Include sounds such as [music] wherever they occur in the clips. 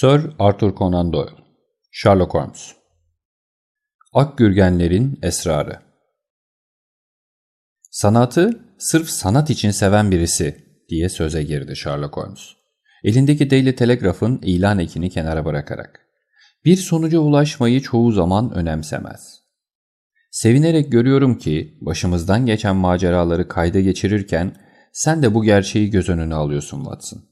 Sir Arthur Conan Doyle Sherlock Holmes Akgürgenlerin Esrarı Sanatı sırf sanat için seven birisi diye söze girdi Sherlock Holmes. Elindeki Daily Telegraph'ın ilan ekini kenara bırakarak. Bir sonuca ulaşmayı çoğu zaman önemsemez. Sevinerek görüyorum ki başımızdan geçen maceraları kayda geçirirken sen de bu gerçeği göz önüne alıyorsun Watson.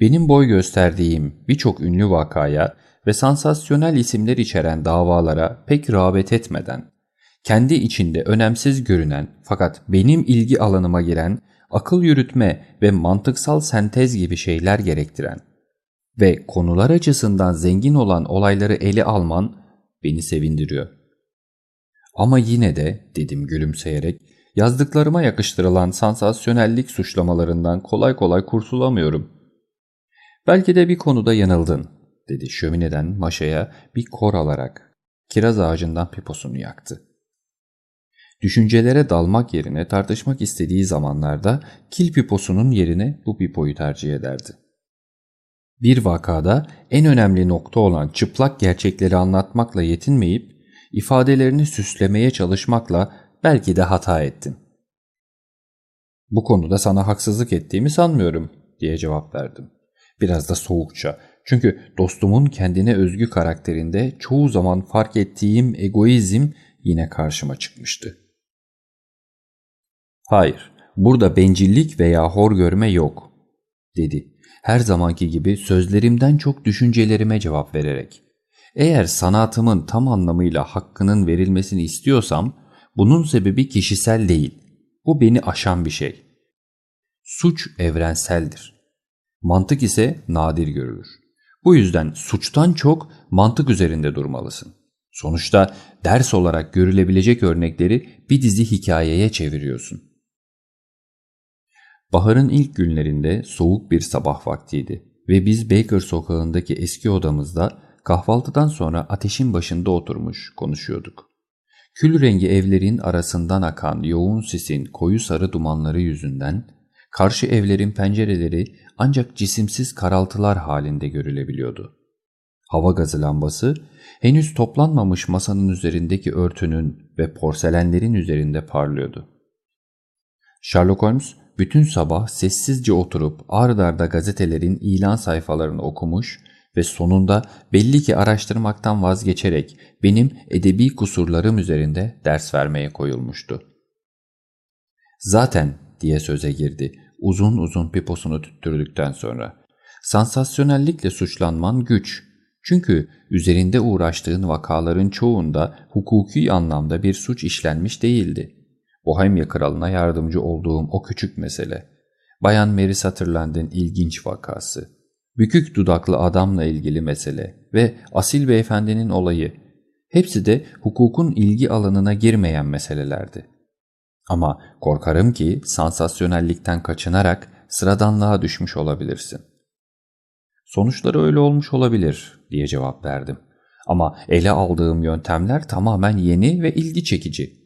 Benim boy gösterdiğim birçok ünlü vakaya ve sansasyonel isimler içeren davalara pek rağbet etmeden, kendi içinde önemsiz görünen fakat benim ilgi alanıma giren akıl yürütme ve mantıksal sentez gibi şeyler gerektiren ve konular açısından zengin olan olayları ele alman beni sevindiriyor. Ama yine de dedim gülümseyerek yazdıklarıma yakıştırılan sansasyonellik suçlamalarından kolay kolay kurtulamıyorum. Belki de bir konuda yanıldın dedi şömineden maşaya bir kor alarak kiraz ağacından piposunu yaktı. Düşüncelere dalmak yerine tartışmak istediği zamanlarda kil piposunun yerine bu pipoyu tercih ederdi. Bir vakada en önemli nokta olan çıplak gerçekleri anlatmakla yetinmeyip ifadelerini süslemeye çalışmakla belki de hata ettim. Bu konuda sana haksızlık ettiğimi sanmıyorum diye cevap verdim. Biraz da soğukça. Çünkü dostumun kendine özgü karakterinde çoğu zaman fark ettiğim egoizm yine karşıma çıkmıştı. Hayır, burada bencillik veya hor görme yok, dedi. Her zamanki gibi sözlerimden çok düşüncelerime cevap vererek. Eğer sanatımın tam anlamıyla hakkının verilmesini istiyorsam, bunun sebebi kişisel değil. Bu beni aşan bir şey. Suç evrenseldir. Mantık ise nadir görülür. Bu yüzden suçtan çok mantık üzerinde durmalısın. Sonuçta ders olarak görülebilecek örnekleri bir dizi hikayeye çeviriyorsun. Baharın ilk günlerinde soğuk bir sabah vaktiydi ve biz Baker sokağındaki eski odamızda kahvaltıdan sonra ateşin başında oturmuş konuşuyorduk. Kül rengi evlerin arasından akan yoğun sisin koyu sarı dumanları yüzünden karşı evlerin pencereleri ancak cisimsiz karaltılar halinde görülebiliyordu. Hava gazı lambası henüz toplanmamış masanın üzerindeki örtünün ve porselenlerin üzerinde parlıyordu. Sherlock Holmes bütün sabah sessizce oturup ard arda gazetelerin ilan sayfalarını okumuş ve sonunda belli ki araştırmaktan vazgeçerek benim edebi kusurlarım üzerinde ders vermeye koyulmuştu. Zaten diye söze girdi uzun uzun piposunu tüttürdükten sonra. Sansasyonellikle suçlanman güç. Çünkü üzerinde uğraştığın vakaların çoğunda hukuki anlamda bir suç işlenmiş değildi. Bohemya kralına yardımcı olduğum o küçük mesele. Bayan Mary Sutherland'in ilginç vakası. Bükük dudaklı adamla ilgili mesele ve asil beyefendinin olayı. Hepsi de hukukun ilgi alanına girmeyen meselelerdi. Ama korkarım ki sansasyonellikten kaçınarak sıradanlığa düşmüş olabilirsin. Sonuçları öyle olmuş olabilir diye cevap verdim. Ama ele aldığım yöntemler tamamen yeni ve ilgi çekici.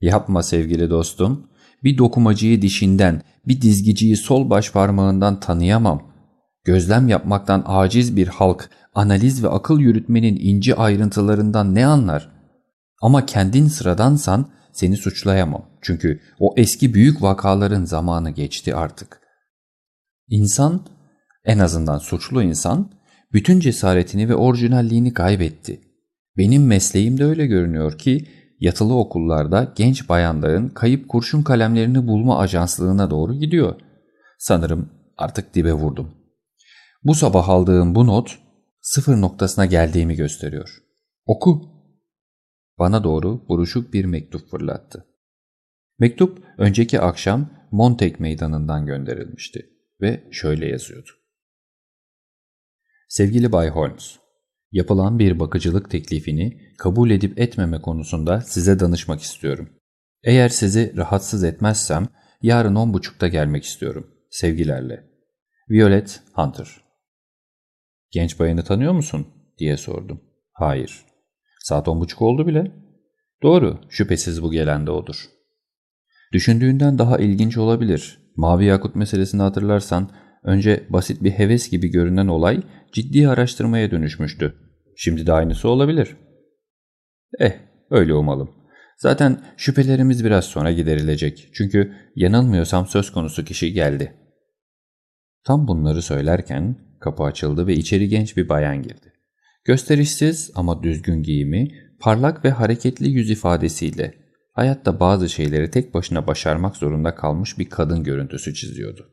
Yapma sevgili dostum. Bir dokumacıyı dişinden, bir dizgiciyi sol baş parmağından tanıyamam. Gözlem yapmaktan aciz bir halk, analiz ve akıl yürütmenin ince ayrıntılarından ne anlar? Ama kendin sıradansan seni suçlayamam. Çünkü o eski büyük vakaların zamanı geçti artık. İnsan, en azından suçlu insan, bütün cesaretini ve orijinalliğini kaybetti. Benim mesleğim de öyle görünüyor ki yatılı okullarda genç bayanların kayıp kurşun kalemlerini bulma ajanslığına doğru gidiyor. Sanırım artık dibe vurdum. Bu sabah aldığım bu not sıfır noktasına geldiğimi gösteriyor. Oku. Bana doğru buruşuk bir mektup fırlattı. Mektup önceki akşam Montek meydanından gönderilmişti ve şöyle yazıyordu. Sevgili Bay Holmes, yapılan bir bakıcılık teklifini kabul edip etmeme konusunda size danışmak istiyorum. Eğer sizi rahatsız etmezsem yarın on buçukta gelmek istiyorum. Sevgilerle. Violet Hunter Genç bayanı tanıyor musun? diye sordum. Hayır. Saat on buçuk oldu bile. Doğru, şüphesiz bu gelen de odur. Düşündüğünden daha ilginç olabilir. Mavi yakut meselesini hatırlarsan önce basit bir heves gibi görünen olay ciddi araştırmaya dönüşmüştü. Şimdi de aynısı olabilir. Eh, öyle umalım. Zaten şüphelerimiz biraz sonra giderilecek. Çünkü yanılmıyorsam söz konusu kişi geldi. Tam bunları söylerken kapı açıldı ve içeri genç bir bayan girdi. Gösterişsiz ama düzgün giyimi, parlak ve hareketli yüz ifadesiyle hayatta bazı şeyleri tek başına başarmak zorunda kalmış bir kadın görüntüsü çiziyordu.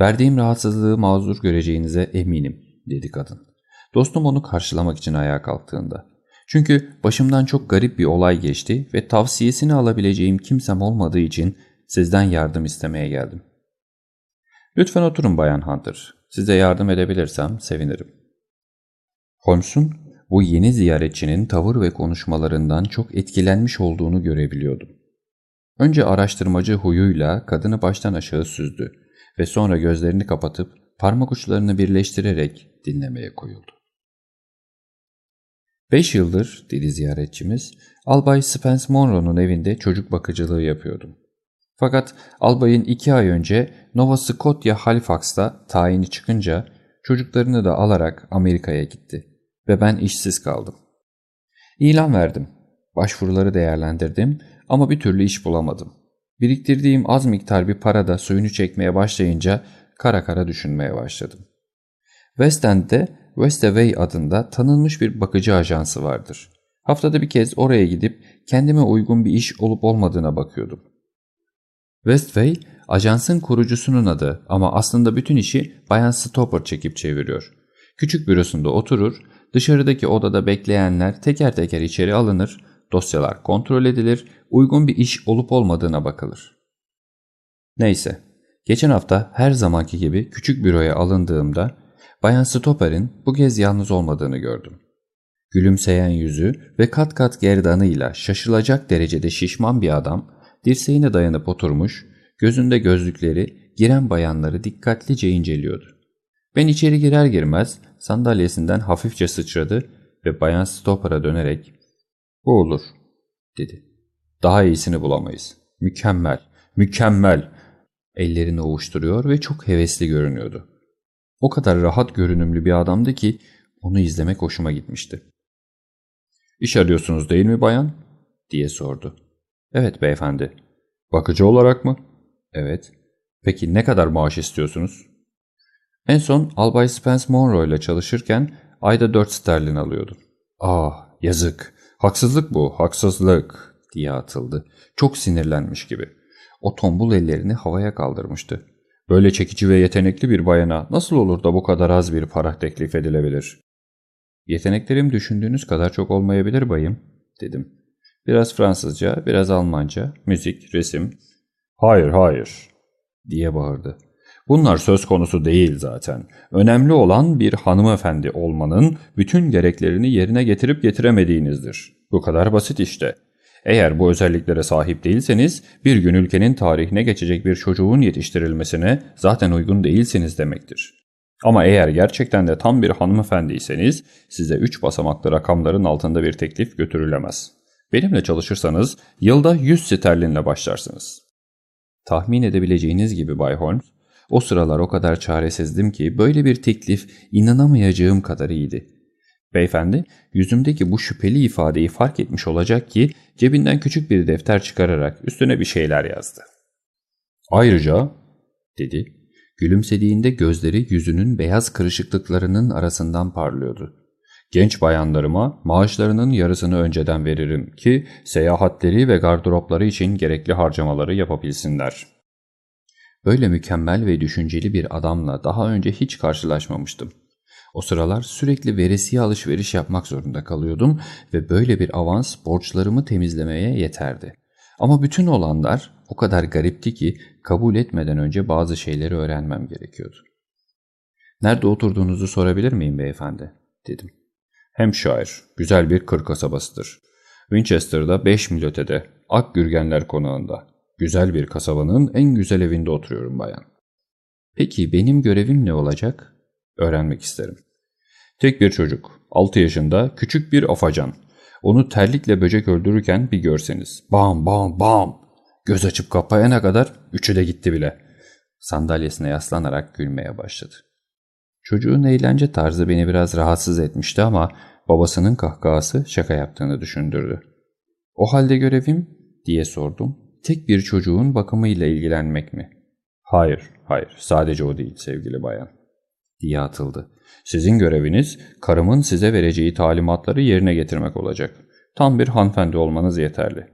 Verdiğim rahatsızlığı mazur göreceğinize eminim, dedi kadın. Dostum onu karşılamak için ayağa kalktığında. Çünkü başımdan çok garip bir olay geçti ve tavsiyesini alabileceğim kimsem olmadığı için sizden yardım istemeye geldim. Lütfen oturun Bayan Hunter. Size yardım edebilirsem sevinirim. Holmes'un bu yeni ziyaretçinin tavır ve konuşmalarından çok etkilenmiş olduğunu görebiliyordum. Önce araştırmacı huyuyla kadını baştan aşağı süzdü ve sonra gözlerini kapatıp parmak uçlarını birleştirerek dinlemeye koyuldu. Beş yıldır, dedi ziyaretçimiz, Albay Spence Monroe'nun evinde çocuk bakıcılığı yapıyordum. Fakat albayın iki ay önce Nova Scotia Halifax'ta tayini çıkınca çocuklarını da alarak Amerika'ya gitti ve ben işsiz kaldım. İlan verdim. Başvuruları değerlendirdim ama bir türlü iş bulamadım. Biriktirdiğim az miktar bir para da suyunu çekmeye başlayınca kara kara düşünmeye başladım. West End'de Westaway adında tanınmış bir bakıcı ajansı vardır. Haftada bir kez oraya gidip kendime uygun bir iş olup olmadığına bakıyordum. Westway, ajansın kurucusunun adı ama aslında bütün işi Bayan Stopper çekip çeviriyor. Küçük bürosunda oturur, dışarıdaki odada bekleyenler teker teker içeri alınır, dosyalar kontrol edilir, uygun bir iş olup olmadığına bakılır. Neyse, geçen hafta her zamanki gibi küçük büroya alındığımda Bayan Stopper'in bu kez yalnız olmadığını gördüm. Gülümseyen yüzü ve kat kat gerdanıyla şaşılacak derecede şişman bir adam dirseğine dayanıp oturmuş, gözünde gözlükleri giren bayanları dikkatlice inceliyordu. Ben içeri girer girmez sandalyesinden hafifçe sıçradı ve Bayan Stopper'a dönerek ''Bu olur'' dedi. ''Daha iyisini bulamayız. Mükemmel, mükemmel.'' Ellerini ovuşturuyor ve çok hevesli görünüyordu. O kadar rahat görünümlü bir adamdı ki onu izlemek hoşuma gitmişti. ''İş arıyorsunuz değil mi bayan?'' diye sordu. ''Evet beyefendi.'' ''Bakıcı olarak mı?'' ''Evet.'' ''Peki ne kadar maaş istiyorsunuz?'' En son Albay Spence Monroe ile çalışırken ayda 4 sterlin alıyordu. ''Ah yazık, haksızlık bu, haksızlık.'' diye atıldı. Çok sinirlenmiş gibi. O tombul ellerini havaya kaldırmıştı. Böyle çekici ve yetenekli bir bayana nasıl olur da bu kadar az bir para teklif edilebilir? Yeteneklerim düşündüğünüz kadar çok olmayabilir bayım, dedim. Biraz Fransızca, biraz Almanca, müzik, resim. Hayır, hayır, diye bağırdı. Bunlar söz konusu değil zaten. Önemli olan bir hanımefendi olmanın bütün gereklerini yerine getirip getiremediğinizdir. Bu kadar basit işte. Eğer bu özelliklere sahip değilseniz bir gün ülkenin tarihine geçecek bir çocuğun yetiştirilmesine zaten uygun değilsiniz demektir. Ama eğer gerçekten de tam bir hanımefendiyseniz size 3 basamaklı rakamların altında bir teklif götürülemez. Benimle çalışırsanız yılda 100 sterlinle başlarsınız. Tahmin edebileceğiniz gibi Bay Holmes, o sıralar o kadar çaresizdim ki böyle bir teklif inanamayacağım kadar iyiydi. Beyefendi yüzümdeki bu şüpheli ifadeyi fark etmiş olacak ki cebinden küçük bir defter çıkararak üstüne bir şeyler yazdı. Ayrıca dedi gülümsediğinde gözleri yüzünün beyaz kırışıklıklarının arasından parlıyordu. Genç bayanlarıma maaşlarının yarısını önceden veririm ki seyahatleri ve gardıropları için gerekli harcamaları yapabilsinler. Böyle mükemmel ve düşünceli bir adamla daha önce hiç karşılaşmamıştım. O sıralar sürekli veresiye alışveriş yapmak zorunda kalıyordum ve böyle bir avans borçlarımı temizlemeye yeterdi. Ama bütün olanlar o kadar garipti ki kabul etmeden önce bazı şeyleri öğrenmem gerekiyordu. Nerede oturduğunuzu sorabilir miyim beyefendi? dedim. Hampshire, güzel bir kır kasabasıdır. Winchester'da 5 mil ötede, Akgürgenler konağında. Güzel bir kasabanın en güzel evinde oturuyorum bayan. Peki benim görevim ne olacak? Öğrenmek isterim. Tek bir çocuk, 6 yaşında, küçük bir afacan. Onu terlikle böcek öldürürken bir görseniz. Bam bam bam. Göz açıp kapayana kadar üçü de gitti bile. Sandalyesine yaslanarak gülmeye başladı. Çocuğun eğlence tarzı beni biraz rahatsız etmişti ama babasının kahkahası şaka yaptığını düşündürdü. O halde görevim diye sordum. Tek bir çocuğun bakımıyla ilgilenmek mi? Hayır, hayır sadece o değil sevgili bayan diye atıldı. Sizin göreviniz karımın size vereceği talimatları yerine getirmek olacak. Tam bir hanımefendi olmanız yeterli.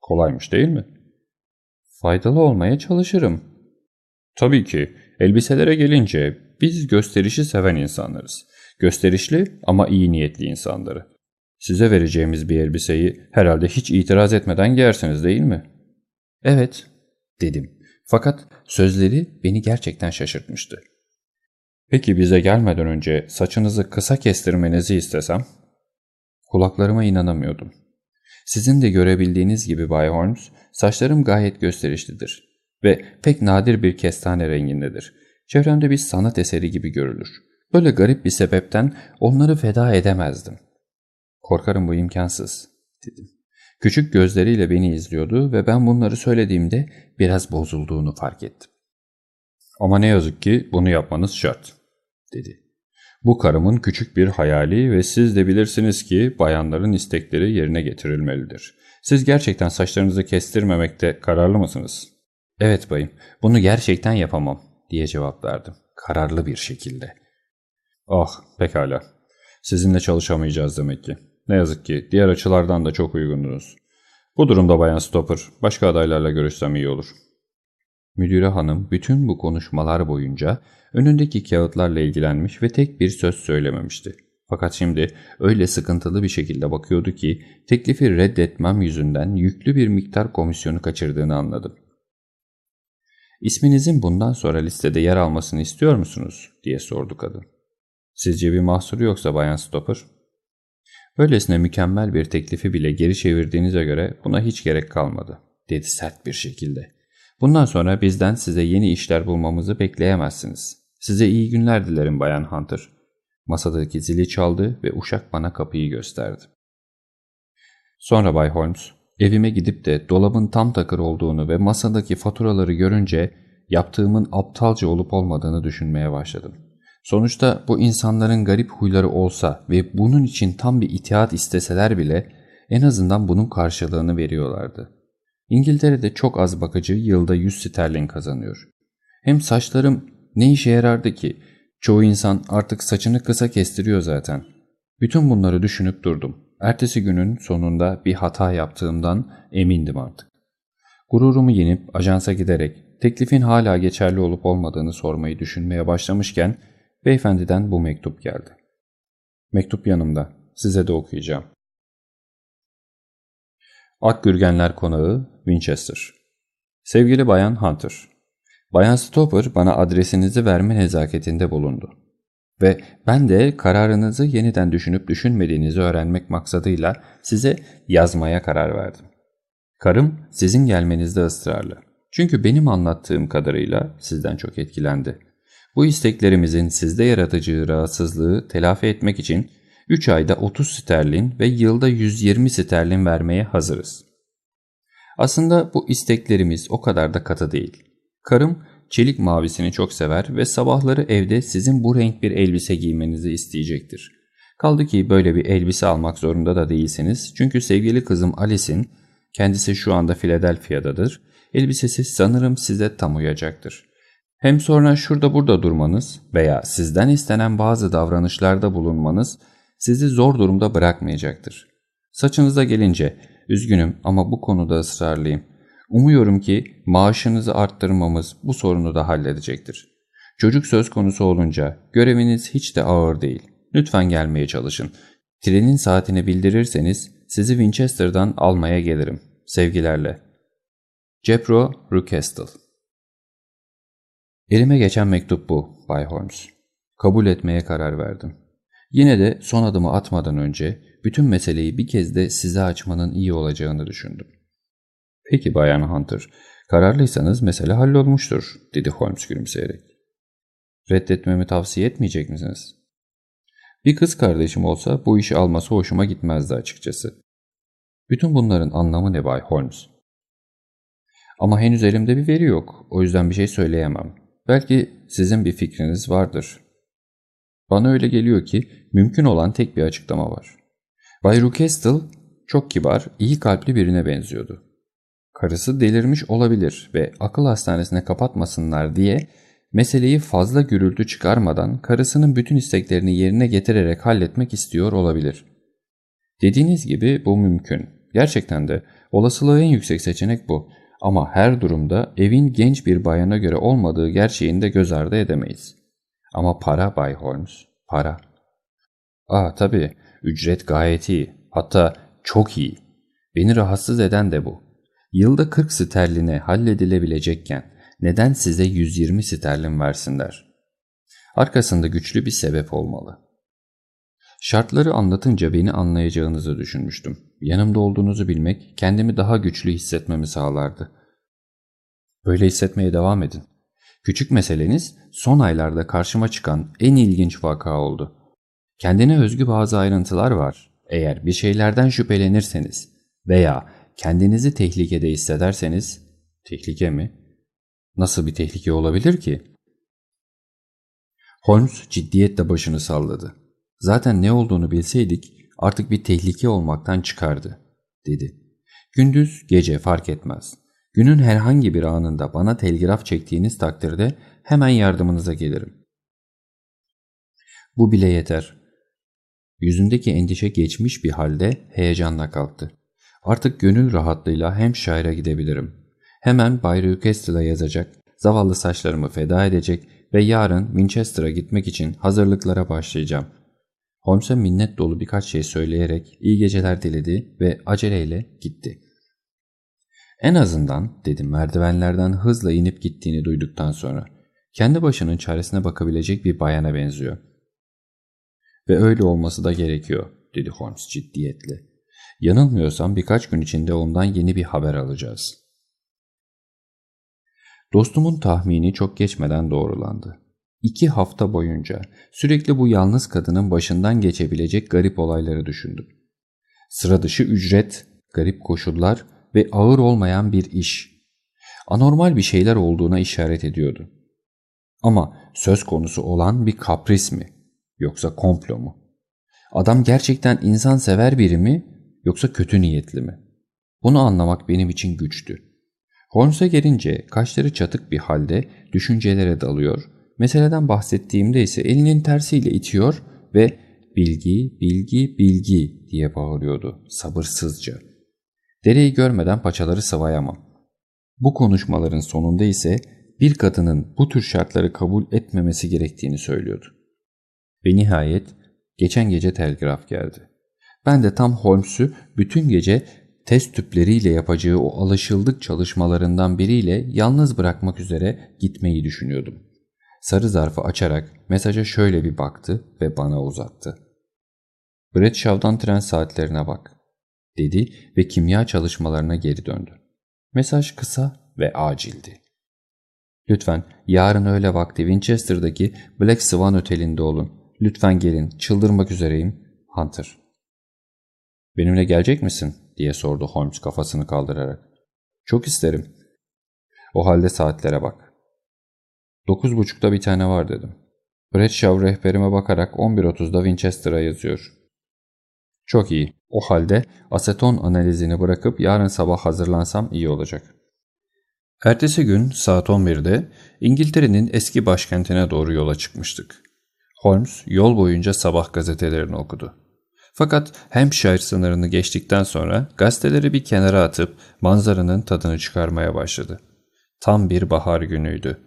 Kolaymış değil mi? Faydalı olmaya çalışırım. Tabii ki. Elbiselere gelince biz gösterişi seven insanlarız. Gösterişli ama iyi niyetli insanları. Size vereceğimiz bir elbiseyi herhalde hiç itiraz etmeden giyersiniz değil mi? Evet, dedim. Fakat sözleri beni gerçekten şaşırtmıştı. Peki bize gelmeden önce saçınızı kısa kestirmenizi istesem? Kulaklarıma inanamıyordum. Sizin de görebildiğiniz gibi Bay Holmes, saçlarım gayet gösterişlidir ve pek nadir bir kestane rengindedir. Çevremde bir sanat eseri gibi görülür. Böyle garip bir sebepten onları feda edemezdim. Korkarım bu imkansız, dedim. Küçük gözleriyle beni izliyordu ve ben bunları söylediğimde biraz bozulduğunu fark ettim. Ama ne yazık ki bunu yapmanız şart, dedi. Bu karımın küçük bir hayali ve siz de bilirsiniz ki bayanların istekleri yerine getirilmelidir. Siz gerçekten saçlarınızı kestirmemekte kararlı mısınız? Evet bayım, bunu gerçekten yapamam, diye cevap verdim. Kararlı bir şekilde. Ah, pekala. Sizinle çalışamayacağız demek ki. Ne yazık ki diğer açılardan da çok uygundunuz. Bu durumda Bayan Stopper, başka adaylarla görüşsem iyi olur. Müdüre hanım bütün bu konuşmalar boyunca önündeki kağıtlarla ilgilenmiş ve tek bir söz söylememişti. Fakat şimdi öyle sıkıntılı bir şekilde bakıyordu ki teklifi reddetmem yüzünden yüklü bir miktar komisyonu kaçırdığını anladım. İsminizin bundan sonra listede yer almasını istiyor musunuz? diye sordu kadın. Sizce bir mahsuru yoksa Bayan Stopper? Böylesine mükemmel bir teklifi bile geri çevirdiğinize göre buna hiç gerek kalmadı, dedi sert bir şekilde. Bundan sonra bizden size yeni işler bulmamızı bekleyemezsiniz. Size iyi günler dilerim Bayan Hunter. Masadaki zili çaldı ve uşak bana kapıyı gösterdi. Sonra Bay Holmes, evime gidip de dolabın tam takır olduğunu ve masadaki faturaları görünce yaptığımın aptalca olup olmadığını düşünmeye başladım. Sonuçta bu insanların garip huyları olsa ve bunun için tam bir itaat isteseler bile en azından bunun karşılığını veriyorlardı. İngiltere'de çok az bakıcı yılda 100 sterlin kazanıyor. Hem saçlarım ne işe yarardı ki? Çoğu insan artık saçını kısa kestiriyor zaten. Bütün bunları düşünüp durdum. Ertesi günün sonunda bir hata yaptığımdan emindim artık. Gururumu yenip ajansa giderek teklifin hala geçerli olup olmadığını sormayı düşünmeye başlamışken beyefendiden bu mektup geldi. Mektup yanımda. Size de okuyacağım. Akgürgenler Konağı, Winchester. Sevgili Bayan Hunter, Bayan Stopper bana adresinizi verme nezaketinde bulundu. Ve ben de kararınızı yeniden düşünüp düşünmediğinizi öğrenmek maksadıyla size yazmaya karar verdim. Karım sizin gelmenizde ısrarlı. Çünkü benim anlattığım kadarıyla sizden çok etkilendi. Bu isteklerimizin sizde yaratıcı rahatsızlığı telafi etmek için 3 ayda 30 sterlin ve yılda 120 sterlin vermeye hazırız. Aslında bu isteklerimiz o kadar da katı değil. Karım çelik mavisini çok sever ve sabahları evde sizin bu renk bir elbise giymenizi isteyecektir. Kaldı ki böyle bir elbise almak zorunda da değilsiniz çünkü sevgili kızım Alice'in kendisi şu anda Philadelphia'dadır. Elbisesi sanırım size tam uyacaktır. Hem sonra şurada burada durmanız veya sizden istenen bazı davranışlarda bulunmanız sizi zor durumda bırakmayacaktır. Saçınıza gelince üzgünüm ama bu konuda ısrarlıyım. Umuyorum ki maaşınızı arttırmamız bu sorunu da halledecektir. Çocuk söz konusu olunca göreviniz hiç de ağır değil. Lütfen gelmeye çalışın. Trenin saatini bildirirseniz sizi Winchester'dan almaya gelirim. Sevgilerle. Jepro Rucastle Elime geçen mektup bu, Bay Holmes. Kabul etmeye karar verdim. Yine de son adımı atmadan önce bütün meseleyi bir kez de size açmanın iyi olacağını düşündüm. Peki Bayan Hunter, kararlıysanız mesele hallolmuştur, dedi Holmes gülümseyerek. Reddetmemi tavsiye etmeyecek misiniz? Bir kız kardeşim olsa bu işi alması hoşuma gitmezdi açıkçası. Bütün bunların anlamı ne Bay Holmes? Ama henüz elimde bir veri yok, o yüzden bir şey söyleyemem. Belki sizin bir fikriniz vardır. Bana öyle geliyor ki mümkün olan tek bir açıklama var. Bay Ruckestle çok kibar, iyi kalpli birine benziyordu. Karısı delirmiş olabilir ve akıl hastanesine kapatmasınlar diye meseleyi fazla gürültü çıkarmadan karısının bütün isteklerini yerine getirerek halletmek istiyor olabilir. Dediğiniz gibi bu mümkün. Gerçekten de olasılığı en yüksek seçenek bu. Ama her durumda evin genç bir bayana göre olmadığı gerçeğini de göz ardı edemeyiz. Ama para Bay Holmes, para. Aa tabii, ücret gayet iyi. Hatta çok iyi. Beni rahatsız eden de bu. Yılda 40 sterline halledilebilecekken neden size 120 sterlin versinler? Arkasında güçlü bir sebep olmalı. Şartları anlatınca beni anlayacağınızı düşünmüştüm. Yanımda olduğunuzu bilmek kendimi daha güçlü hissetmemi sağlardı. Öyle hissetmeye devam edin. Küçük meseleniz son aylarda karşıma çıkan en ilginç vaka oldu. Kendine özgü bazı ayrıntılar var. Eğer bir şeylerden şüphelenirseniz veya kendinizi tehlikede hissederseniz, tehlike mi? Nasıl bir tehlike olabilir ki? Holmes ciddiyetle başını salladı. Zaten ne olduğunu bilseydik artık bir tehlike olmaktan çıkardı, dedi. Gündüz, gece fark etmez. Günün herhangi bir anında bana telgraf çektiğiniz takdirde hemen yardımınıza gelirim. Bu bile yeter. Yüzündeki endişe geçmiş bir halde heyecanla kalktı. Artık gönül rahatlığıyla hem şaira gidebilirim. Hemen Bay Newcastle'a yazacak, zavallı saçlarımı feda edecek ve yarın Winchester'a gitmek için hazırlıklara başlayacağım. Holmes'a minnet dolu birkaç şey söyleyerek iyi geceler diledi ve aceleyle gitti. En azından dedim merdivenlerden hızla inip gittiğini duyduktan sonra. Kendi başının çaresine bakabilecek bir bayana benziyor. Ve öyle olması da gerekiyor dedi Holmes ciddiyetle. Yanılmıyorsam birkaç gün içinde ondan yeni bir haber alacağız.'' Dostumun tahmini çok geçmeden doğrulandı. İki hafta boyunca sürekli bu yalnız kadının başından geçebilecek garip olayları düşündüm. Sıra dışı ücret, garip koşullar ve ağır olmayan bir iş. Anormal bir şeyler olduğuna işaret ediyordu. Ama söz konusu olan bir kapris mi? Yoksa komplo mu? Adam gerçekten insan sever biri mi? Yoksa kötü niyetli mi? Bunu anlamak benim için güçtü. Holmes'a gelince kaşları çatık bir halde düşüncelere dalıyor, meseleden bahsettiğimde ise elinin tersiyle itiyor ve bilgi, bilgi, bilgi diye bağırıyordu sabırsızca. Dereyi görmeden paçaları sıvayamam. Bu konuşmaların sonunda ise bir kadının bu tür şartları kabul etmemesi gerektiğini söylüyordu. Ve nihayet geçen gece telgraf geldi. Ben de tam Holmes'u bütün gece test tüpleriyle yapacağı o alışıldık çalışmalarından biriyle yalnız bırakmak üzere gitmeyi düşünüyordum. Sarı zarfı açarak mesaja şöyle bir baktı ve bana uzattı. Bradshaw'dan tren saatlerine bak, dedi ve kimya çalışmalarına geri döndü. Mesaj kısa ve acildi. Lütfen yarın öğle vakti Winchester'daki Black Swan Oteli'nde olun. Lütfen gelin, çıldırmak üzereyim. Hunter. Benimle gelecek misin? diye sordu Holmes kafasını kaldırarak. Çok isterim. O halde saatlere bak. Dokuz buçukta bir tane var dedim. Bradshaw rehberime bakarak 11.30'da Winchester'a yazıyor. Çok iyi. O halde aseton analizini bırakıp yarın sabah hazırlansam iyi olacak. Ertesi gün saat 11'de İngiltere'nin eski başkentine doğru yola çıkmıştık. Holmes yol boyunca sabah gazetelerini okudu. Fakat Hampshire sınırını geçtikten sonra gazeteleri bir kenara atıp manzaranın tadını çıkarmaya başladı. Tam bir bahar günüydü.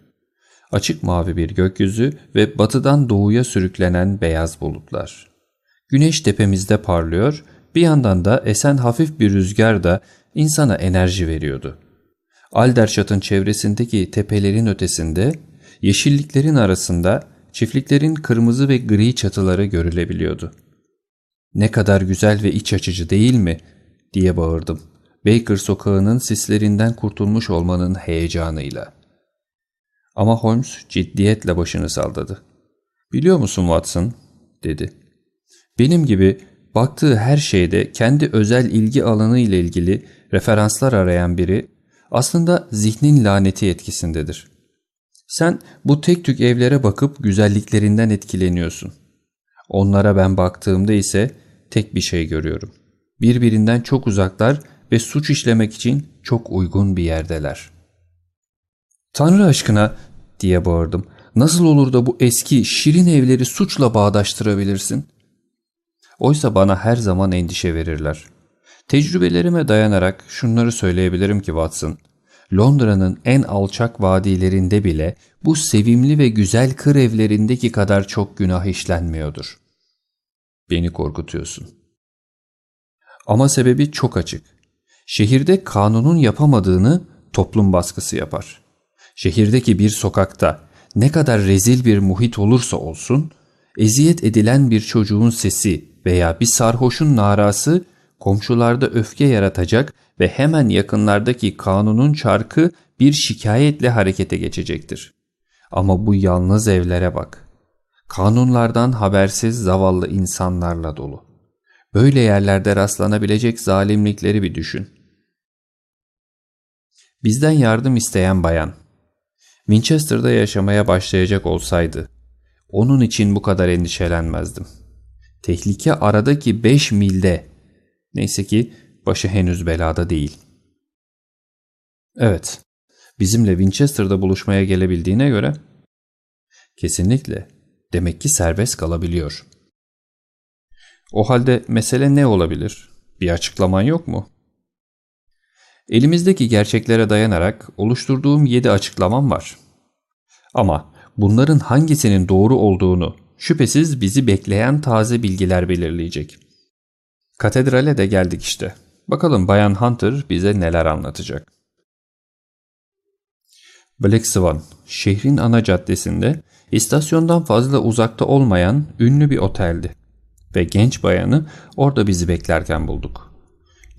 Açık mavi bir gökyüzü ve batıdan doğuya sürüklenen beyaz bulutlar. Güneş tepemizde parlıyor, bir yandan da esen hafif bir rüzgar da insana enerji veriyordu. Alderşat'ın çevresindeki tepelerin ötesinde, yeşilliklerin arasında çiftliklerin kırmızı ve gri çatıları görülebiliyordu. Ne kadar güzel ve iç açıcı değil mi? diye bağırdım. Baker sokağının sislerinden kurtulmuş olmanın heyecanıyla. Ama Holmes ciddiyetle başını salladı. Biliyor musun Watson? dedi. Benim gibi baktığı her şeyde kendi özel ilgi alanı ile ilgili referanslar arayan biri aslında zihnin laneti etkisindedir. Sen bu tek tük evlere bakıp güzelliklerinden etkileniyorsun. Onlara ben baktığımda ise tek bir şey görüyorum. Birbirinden çok uzaklar ve suç işlemek için çok uygun bir yerdeler. Tanrı aşkına diye bağırdım. Nasıl olur da bu eski şirin evleri suçla bağdaştırabilirsin? Oysa bana her zaman endişe verirler. Tecrübelerime dayanarak şunları söyleyebilirim ki Watson. Londra'nın en alçak vadilerinde bile bu sevimli ve güzel kır evlerindeki kadar çok günah işlenmiyordur. Beni korkutuyorsun. Ama sebebi çok açık. Şehirde kanunun yapamadığını toplum baskısı yapar. Şehirdeki bir sokakta ne kadar rezil bir muhit olursa olsun, eziyet edilen bir çocuğun sesi veya bir sarhoşun narası komşularda öfke yaratacak ve hemen yakınlardaki kanunun çarkı bir şikayetle harekete geçecektir. Ama bu yalnız evlere bak. Kanunlardan habersiz zavallı insanlarla dolu. Böyle yerlerde rastlanabilecek zalimlikleri bir düşün. Bizden yardım isteyen bayan, Winchester'da yaşamaya başlayacak olsaydı, onun için bu kadar endişelenmezdim. Tehlike aradaki 5 milde. Neyse ki başı henüz belada değil. Evet, bizimle Winchester'da buluşmaya gelebildiğine göre kesinlikle demek ki serbest kalabiliyor. O halde mesele ne olabilir? Bir açıklaman yok mu? Elimizdeki gerçeklere dayanarak oluşturduğum 7 açıklamam var. Ama bunların hangisinin doğru olduğunu şüphesiz bizi bekleyen taze bilgiler belirleyecek. Katedrale de geldik işte. Bakalım Bayan Hunter bize neler anlatacak. Black Swan, şehrin ana caddesinde istasyondan fazla uzakta olmayan ünlü bir oteldi. Ve genç bayanı orada bizi beklerken bulduk.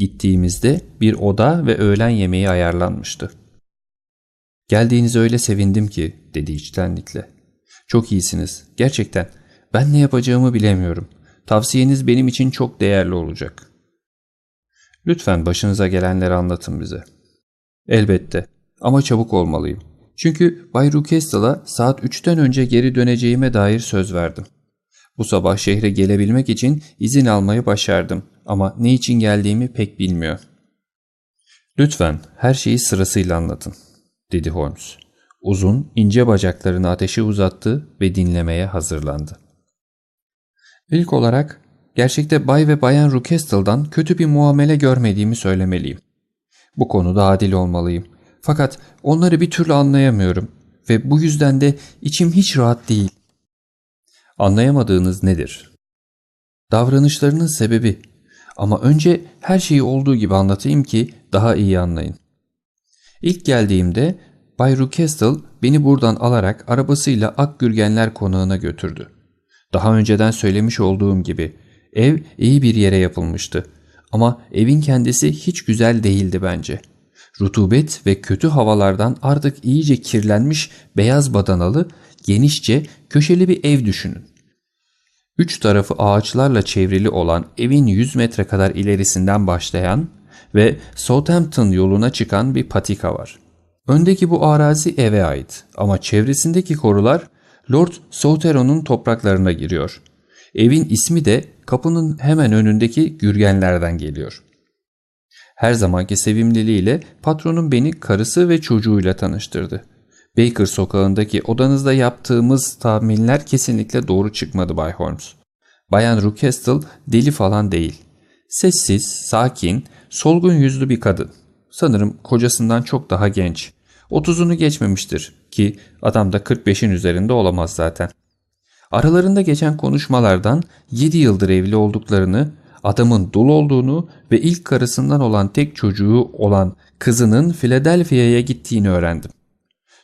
Gittiğimizde bir oda ve öğlen yemeği ayarlanmıştı. Geldiğinize öyle sevindim ki dedi içtenlikle. Çok iyisiniz. Gerçekten. Ben ne yapacağımı bilemiyorum. Tavsiyeniz benim için çok değerli olacak. Lütfen başınıza gelenleri anlatın bize. Elbette. Ama çabuk olmalıyım. Çünkü Bay Rucastel'a saat 3'ten önce geri döneceğime dair söz verdim. Bu sabah şehre gelebilmek için izin almayı başardım ama ne için geldiğimi pek bilmiyor. Lütfen her şeyi sırasıyla anlatın, dedi Holmes. Uzun, ince bacaklarını ateşe uzattı ve dinlemeye hazırlandı. İlk olarak gerçekte Bay ve Bayan Rucastel'dan kötü bir muamele görmediğimi söylemeliyim. Bu konuda adil olmalıyım. Fakat onları bir türlü anlayamıyorum ve bu yüzden de içim hiç rahat değil. Anlayamadığınız nedir? Davranışlarının sebebi. Ama önce her şeyi olduğu gibi anlatayım ki daha iyi anlayın. İlk geldiğimde Bay Rucastle beni buradan alarak arabasıyla Akgürgenler konağına götürdü. Daha önceden söylemiş olduğum gibi ev iyi bir yere yapılmıştı. Ama evin kendisi hiç güzel değildi bence. Rutubet ve kötü havalardan artık iyice kirlenmiş beyaz badanalı, genişçe köşeli bir ev düşünün. Üç tarafı ağaçlarla çevrili olan evin 100 metre kadar ilerisinden başlayan ve Southampton yoluna çıkan bir patika var. Öndeki bu arazi eve ait ama çevresindeki korular Lord Souteron'un topraklarına giriyor. Evin ismi de kapının hemen önündeki gürgenlerden geliyor. Her zamanki sevimliliğiyle patronum beni karısı ve çocuğuyla tanıştırdı. Baker sokağındaki odanızda yaptığımız tahminler kesinlikle doğru çıkmadı Bay Holmes. Bayan Rucastle deli falan değil. Sessiz, sakin, solgun yüzlü bir kadın. Sanırım kocasından çok daha genç. 30'unu geçmemiştir ki adam da 45'in üzerinde olamaz zaten. Aralarında geçen konuşmalardan 7 yıldır evli olduklarını, adamın dul olduğunu ve ilk karısından olan tek çocuğu olan kızının Philadelphia'ya gittiğini öğrendim.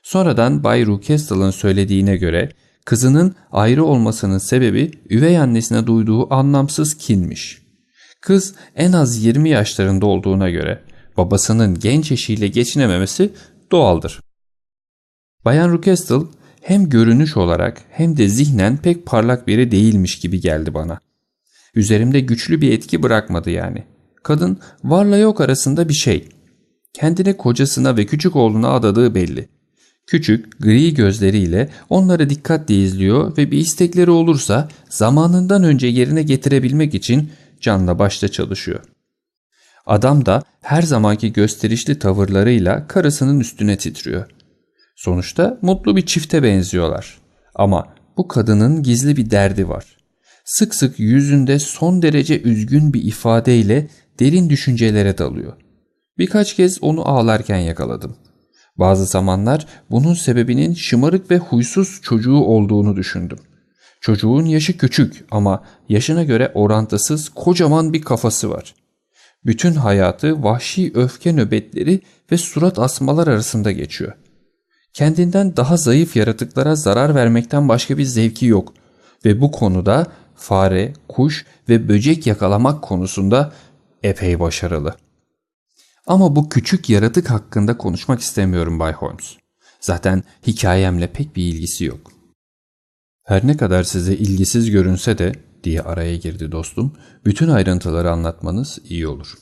Sonradan Bay Rucastle'ın söylediğine göre kızının ayrı olmasının sebebi üvey annesine duyduğu anlamsız kinmiş. Kız en az 20 yaşlarında olduğuna göre babasının genç eşiyle geçinememesi doğaldır. Bayan Rucastle hem görünüş olarak hem de zihnen pek parlak biri değilmiş gibi geldi bana. Üzerimde güçlü bir etki bırakmadı yani. Kadın varla yok arasında bir şey. Kendine kocasına ve küçük oğluna adadığı belli. Küçük, gri gözleriyle onları dikkatle izliyor ve bir istekleri olursa zamanından önce yerine getirebilmek için canla başta çalışıyor. Adam da her zamanki gösterişli tavırlarıyla karısının üstüne titriyor. Sonuçta mutlu bir çifte benziyorlar. Ama bu kadının gizli bir derdi var. Sık sık yüzünde son derece üzgün bir ifadeyle derin düşüncelere dalıyor. Birkaç kez onu ağlarken yakaladım. Bazı zamanlar bunun sebebinin şımarık ve huysuz çocuğu olduğunu düşündüm. Çocuğun yaşı küçük ama yaşına göre orantısız kocaman bir kafası var. Bütün hayatı vahşi öfke nöbetleri ve surat asmalar arasında geçiyor. Kendinden daha zayıf yaratıklara zarar vermekten başka bir zevki yok ve bu konuda fare, kuş ve böcek yakalamak konusunda epey başarılı. Ama bu küçük yaratık hakkında konuşmak istemiyorum Bay Holmes. Zaten hikayemle pek bir ilgisi yok. Her ne kadar size ilgisiz görünse de diye araya girdi dostum, bütün ayrıntıları anlatmanız iyi olur.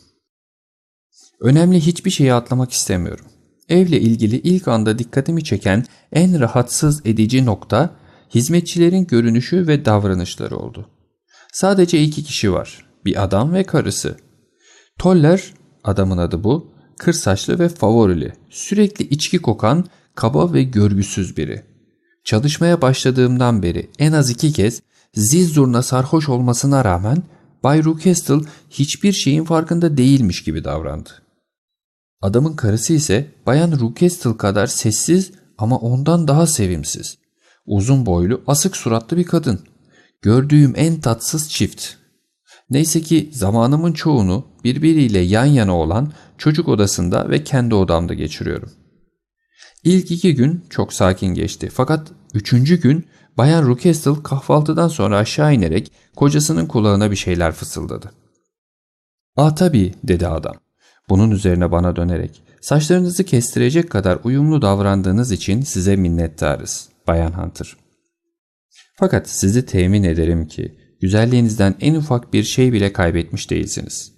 Önemli hiçbir şeyi atlamak istemiyorum. Evle ilgili ilk anda dikkatimi çeken en rahatsız edici nokta hizmetçilerin görünüşü ve davranışları oldu. Sadece iki kişi var. Bir adam ve karısı. Toller, adamın adı bu, kır saçlı ve favorili, sürekli içki kokan, kaba ve görgüsüz biri. Çalışmaya başladığımdan beri en az iki kez zil zurna sarhoş olmasına rağmen Bay Rucastle hiçbir şeyin farkında değilmiş gibi davrandı. Adamın karısı ise Bayan Rucastle kadar sessiz ama ondan daha sevimsiz. Uzun boylu, asık suratlı bir kadın. Gördüğüm en tatsız çift. Neyse ki zamanımın çoğunu birbiriyle yan yana olan çocuk odasında ve kendi odamda geçiriyorum. İlk iki gün çok sakin geçti fakat üçüncü gün Bayan Rucastle kahvaltıdan sonra aşağı inerek kocasının kulağına bir şeyler fısıldadı. ''Aa tabii'' dedi adam. Bunun üzerine bana dönerek ''Saçlarınızı kestirecek kadar uyumlu davrandığınız için size minnettarız, Bayan Hunter.'' Fakat sizi temin ederim ki güzelliğinizden en ufak bir şey bile kaybetmiş değilsiniz.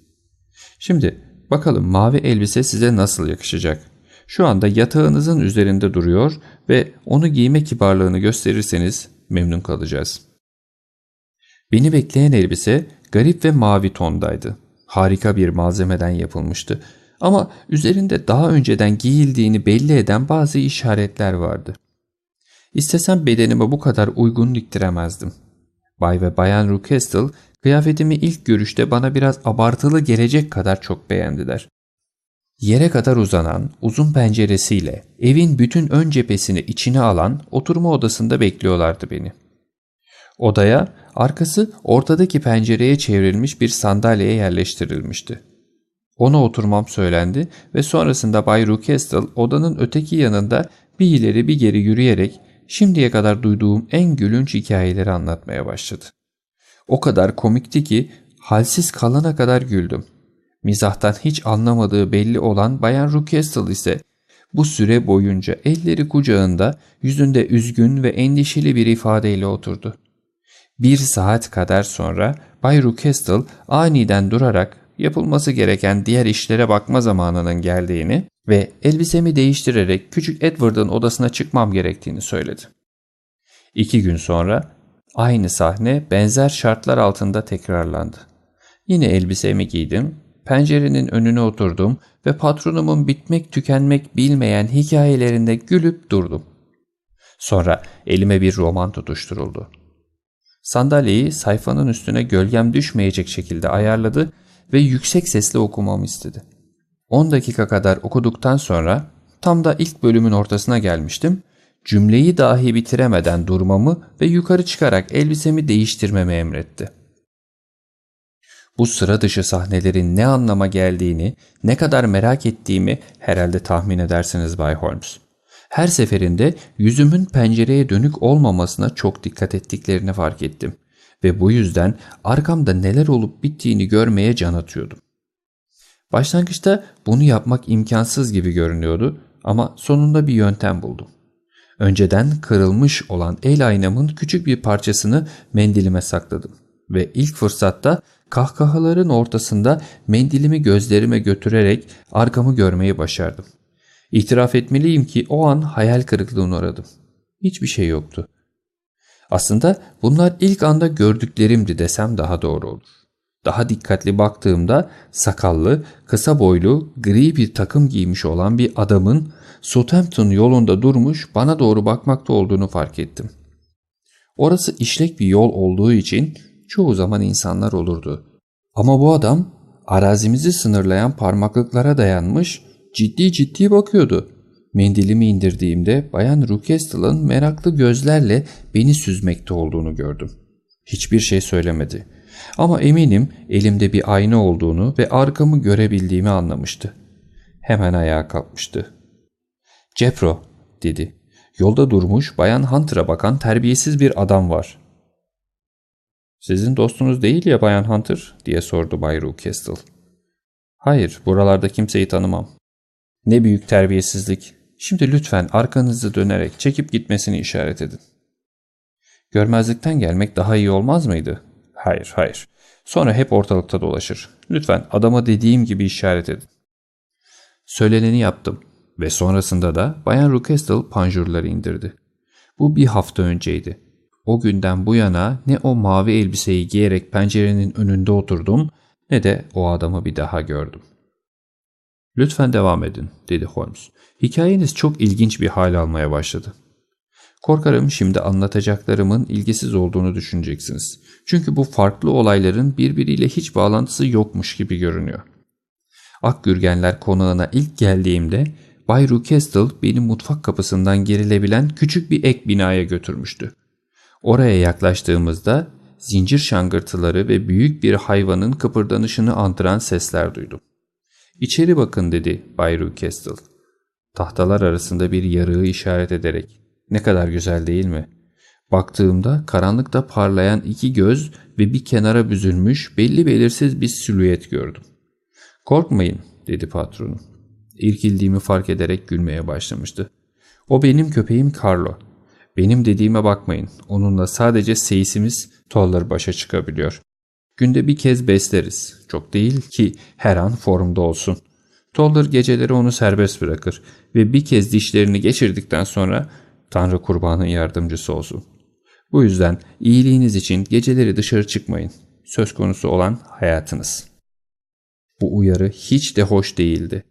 Şimdi bakalım mavi elbise size nasıl yakışacak? Şu anda yatağınızın üzerinde duruyor ve onu giyme kibarlığını gösterirseniz memnun kalacağız. Beni bekleyen elbise garip ve mavi tondaydı. Harika bir malzemeden yapılmıştı ama üzerinde daha önceden giyildiğini belli eden bazı işaretler vardı. İstesem bedenime bu kadar uygun diktiremezdim. Bay ve Bayan Rucastle kıyafetimi ilk görüşte bana biraz abartılı gelecek kadar çok beğendiler. Yere kadar uzanan uzun penceresiyle evin bütün ön cephesini içine alan oturma odasında bekliyorlardı beni. Odaya arkası ortadaki pencereye çevrilmiş bir sandalyeye yerleştirilmişti. Ona oturmam söylendi ve sonrasında Bay Rucastle odanın öteki yanında bir ileri bir geri yürüyerek şimdiye kadar duyduğum en gülünç hikayeleri anlatmaya başladı. O kadar komikti ki halsiz kalana kadar güldüm. Mizahtan hiç anlamadığı belli olan Bayan Rucastle ise bu süre boyunca elleri kucağında yüzünde üzgün ve endişeli bir ifadeyle oturdu. Bir saat kadar sonra Bay Rucastle aniden durarak yapılması gereken diğer işlere bakma zamanının geldiğini ve elbisemi değiştirerek küçük Edward'ın odasına çıkmam gerektiğini söyledi. İki gün sonra aynı sahne benzer şartlar altında tekrarlandı. Yine elbisemi giydim, pencerenin önüne oturdum ve patronumun bitmek tükenmek bilmeyen hikayelerinde gülüp durdum. Sonra elime bir roman tutuşturuldu. Sandalyeyi sayfanın üstüne gölgem düşmeyecek şekilde ayarladı ve yüksek sesle okumamı istedi. 10 dakika kadar okuduktan sonra tam da ilk bölümün ortasına gelmiştim. Cümleyi dahi bitiremeden durmamı ve yukarı çıkarak elbisemi değiştirmemi emretti. Bu sıra dışı sahnelerin ne anlama geldiğini, ne kadar merak ettiğimi herhalde tahmin edersiniz Bay Holmes. Her seferinde yüzümün pencereye dönük olmamasına çok dikkat ettiklerini fark ettim ve bu yüzden arkamda neler olup bittiğini görmeye can atıyordum. Başlangıçta bunu yapmak imkansız gibi görünüyordu ama sonunda bir yöntem buldum. Önceden kırılmış olan el aynamın küçük bir parçasını mendilime sakladım ve ilk fırsatta kahkahaların ortasında mendilimi gözlerime götürerek arkamı görmeyi başardım. İtiraf etmeliyim ki o an hayal kırıklığına uğradım. Hiçbir şey yoktu. Aslında bunlar ilk anda gördüklerimdi desem daha doğru olur. Daha dikkatli baktığımda sakallı, kısa boylu, gri bir takım giymiş olan bir adamın Southampton yolunda durmuş bana doğru bakmakta olduğunu fark ettim. Orası işlek bir yol olduğu için çoğu zaman insanlar olurdu. Ama bu adam arazimizi sınırlayan parmaklıklara dayanmış ciddi ciddi bakıyordu. Mendilimi indirdiğimde Bayan Rucastle'ın meraklı gözlerle beni süzmekte olduğunu gördüm. Hiçbir şey söylemedi. Ama eminim elimde bir ayna olduğunu ve arkamı görebildiğimi anlamıştı. Hemen ayağa kalkmıştı. Cepro, dedi. Yolda durmuş Bayan Hunter'a bakan terbiyesiz bir adam var. Sizin dostunuz değil ya Bayan Hunter diye sordu Bay Rucastle. Hayır, buralarda kimseyi tanımam. Ne büyük terbiyesizlik. Şimdi lütfen arkanızı dönerek çekip gitmesini işaret edin. Görmezlikten gelmek daha iyi olmaz mıydı? Hayır, hayır. Sonra hep ortalıkta dolaşır. Lütfen adama dediğim gibi işaret edin. Söyleneni yaptım ve sonrasında da Bayan Rucastle panjurları indirdi. Bu bir hafta önceydi. O günden bu yana ne o mavi elbiseyi giyerek pencerenin önünde oturdum ne de o adamı bir daha gördüm. Lütfen devam edin, dedi Holmes. Hikayeniz çok ilginç bir hal almaya başladı. Korkarım şimdi anlatacaklarımın ilgisiz olduğunu düşüneceksiniz. Çünkü bu farklı olayların birbiriyle hiç bağlantısı yokmuş gibi görünüyor. Akgürgenler konağına ilk geldiğimde Bay Rucastle beni mutfak kapısından girilebilen küçük bir ek binaya götürmüştü. Oraya yaklaştığımızda zincir şangırtıları ve büyük bir hayvanın kıpırdanışını andıran sesler duydum. İçeri bakın dedi Bay Rucastle. Tahtalar arasında bir yarığı işaret ederek. Ne kadar güzel değil mi? Baktığımda karanlıkta parlayan iki göz ve bir kenara büzülmüş belli belirsiz bir silüet gördüm. Korkmayın dedi patronum. İrkildiğimi fark ederek gülmeye başlamıştı. O benim köpeğim Carlo. Benim dediğime bakmayın. Onunla sadece seyisimiz tolları başa çıkabiliyor. Günde bir kez besleriz. Çok değil ki her an formda olsun. Toller geceleri onu serbest bırakır ve bir kez dişlerini geçirdikten sonra Tanrı kurbanın yardımcısı olsun. Bu yüzden iyiliğiniz için geceleri dışarı çıkmayın. Söz konusu olan hayatınız. Bu uyarı hiç de hoş değildi.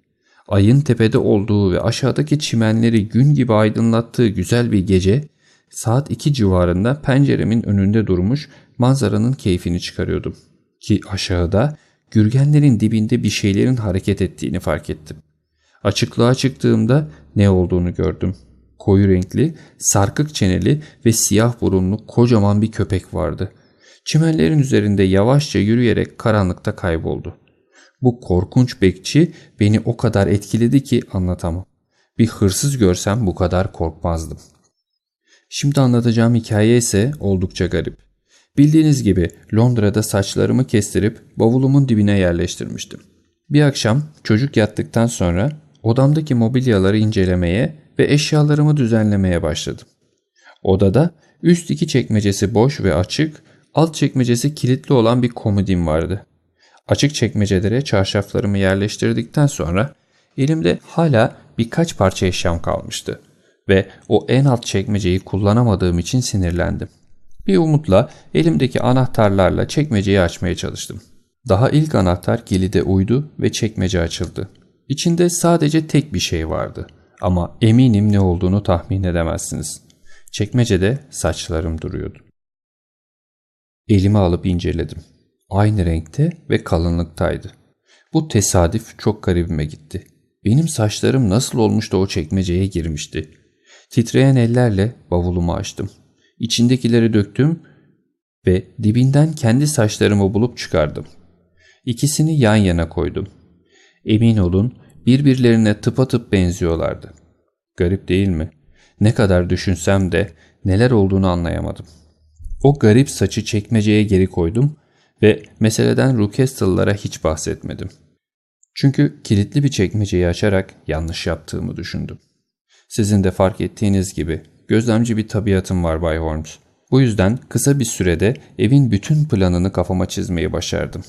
Ayın tepede olduğu ve aşağıdaki çimenleri gün gibi aydınlattığı güzel bir gece saat 2 civarında penceremin önünde durmuş manzaranın keyfini çıkarıyordum. Ki aşağıda gürgenlerin dibinde bir şeylerin hareket ettiğini fark ettim. Açıklığa çıktığımda ne olduğunu gördüm. Koyu renkli, sarkık çeneli ve siyah burunlu kocaman bir köpek vardı. Çimenlerin üzerinde yavaşça yürüyerek karanlıkta kayboldu. Bu korkunç bekçi beni o kadar etkiledi ki anlatamam. Bir hırsız görsem bu kadar korkmazdım. Şimdi anlatacağım hikaye ise oldukça garip. Bildiğiniz gibi Londra'da saçlarımı kestirip bavulumun dibine yerleştirmiştim. Bir akşam çocuk yattıktan sonra odamdaki mobilyaları incelemeye ve eşyalarımı düzenlemeye başladım. Odada üst iki çekmecesi boş ve açık, alt çekmecesi kilitli olan bir komodim vardı. Açık çekmecelere çarşaflarımı yerleştirdikten sonra elimde hala birkaç parça eşyam kalmıştı ve o en alt çekmeceyi kullanamadığım için sinirlendim. Bir umutla elimdeki anahtarlarla çekmeceyi açmaya çalıştım. Daha ilk anahtar kilide uydu ve çekmece açıldı. İçinde sadece tek bir şey vardı. Ama eminim ne olduğunu tahmin edemezsiniz. Çekmecede saçlarım duruyordu. Elimi alıp inceledim. Aynı renkte ve kalınlıktaydı. Bu tesadüf çok garibime gitti. Benim saçlarım nasıl olmuş da o çekmeceye girmişti. Titreyen ellerle bavulumu açtım. İçindekileri döktüm ve dibinden kendi saçlarımı bulup çıkardım. İkisini yan yana koydum. Emin olun birbirlerine tıpatıp benziyorlardı. Garip değil mi? Ne kadar düşünsem de neler olduğunu anlayamadım. O garip saçı çekmeceye geri koydum ve meseleden Rucastle'lara hiç bahsetmedim. Çünkü kilitli bir çekmeceyi açarak yanlış yaptığımı düşündüm. Sizin de fark ettiğiniz gibi gözlemci bir tabiatım var Bay Holmes. Bu yüzden kısa bir sürede evin bütün planını kafama çizmeyi başardım.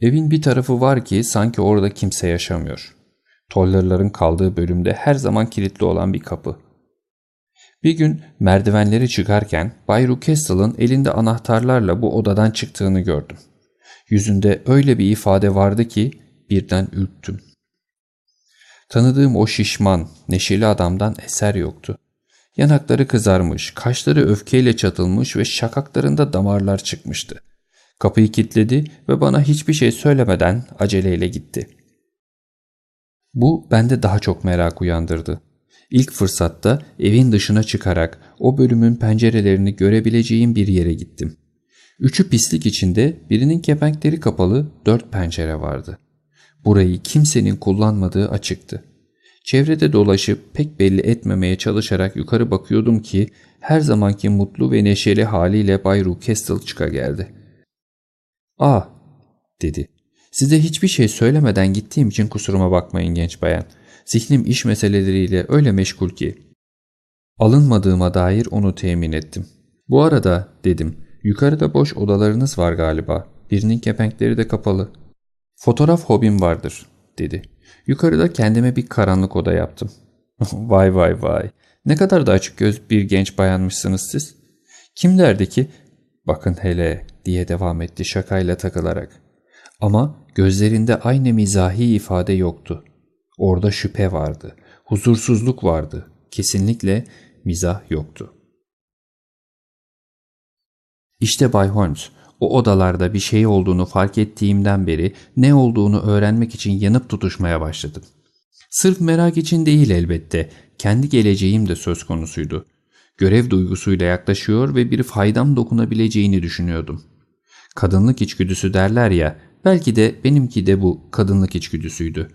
Evin bir tarafı var ki sanki orada kimse yaşamıyor. Tollerların kaldığı bölümde her zaman kilitli olan bir kapı. Bir gün merdivenleri çıkarken Bay Rucastle'ın elinde anahtarlarla bu odadan çıktığını gördüm. Yüzünde öyle bir ifade vardı ki birden ürktüm. Tanıdığım o şişman, neşeli adamdan eser yoktu. Yanakları kızarmış, kaşları öfkeyle çatılmış ve şakaklarında damarlar çıkmıştı. Kapıyı kilitledi ve bana hiçbir şey söylemeden aceleyle gitti. Bu bende daha çok merak uyandırdı. İlk fırsatta evin dışına çıkarak o bölümün pencerelerini görebileceğim bir yere gittim. Üçü pislik içinde birinin kepenkleri kapalı dört pencere vardı. Burayı kimsenin kullanmadığı açıktı. Çevrede dolaşıp pek belli etmemeye çalışarak yukarı bakıyordum ki her zamanki mutlu ve neşeli haliyle Bay Rucastle çıka geldi. ''Ah'' dedi. ''Size hiçbir şey söylemeden gittiğim için kusuruma bakmayın genç bayan. Zihnim iş meseleleriyle öyle meşgul ki.'' Alınmadığıma dair onu temin ettim. ''Bu arada'' dedim. ''Yukarıda boş odalarınız var galiba. Birinin kepenkleri de kapalı.'' ''Fotoğraf hobim vardır.'' dedi. Yukarıda kendime bir karanlık oda yaptım. [laughs] vay vay vay. Ne kadar da açık göz bir genç bayanmışsınız siz. Kim derdi ki bakın hele diye devam etti şakayla takılarak. Ama gözlerinde aynı mizahi ifade yoktu. Orada şüphe vardı, huzursuzluk vardı. Kesinlikle mizah yoktu. İşte Bay Holmes, o odalarda bir şey olduğunu fark ettiğimden beri ne olduğunu öğrenmek için yanıp tutuşmaya başladım. Sırf merak için değil elbette, kendi geleceğim de söz konusuydu. Görev duygusuyla yaklaşıyor ve bir faydam dokunabileceğini düşünüyordum. Kadınlık içgüdüsü derler ya, belki de benimki de bu kadınlık içgüdüsüydü.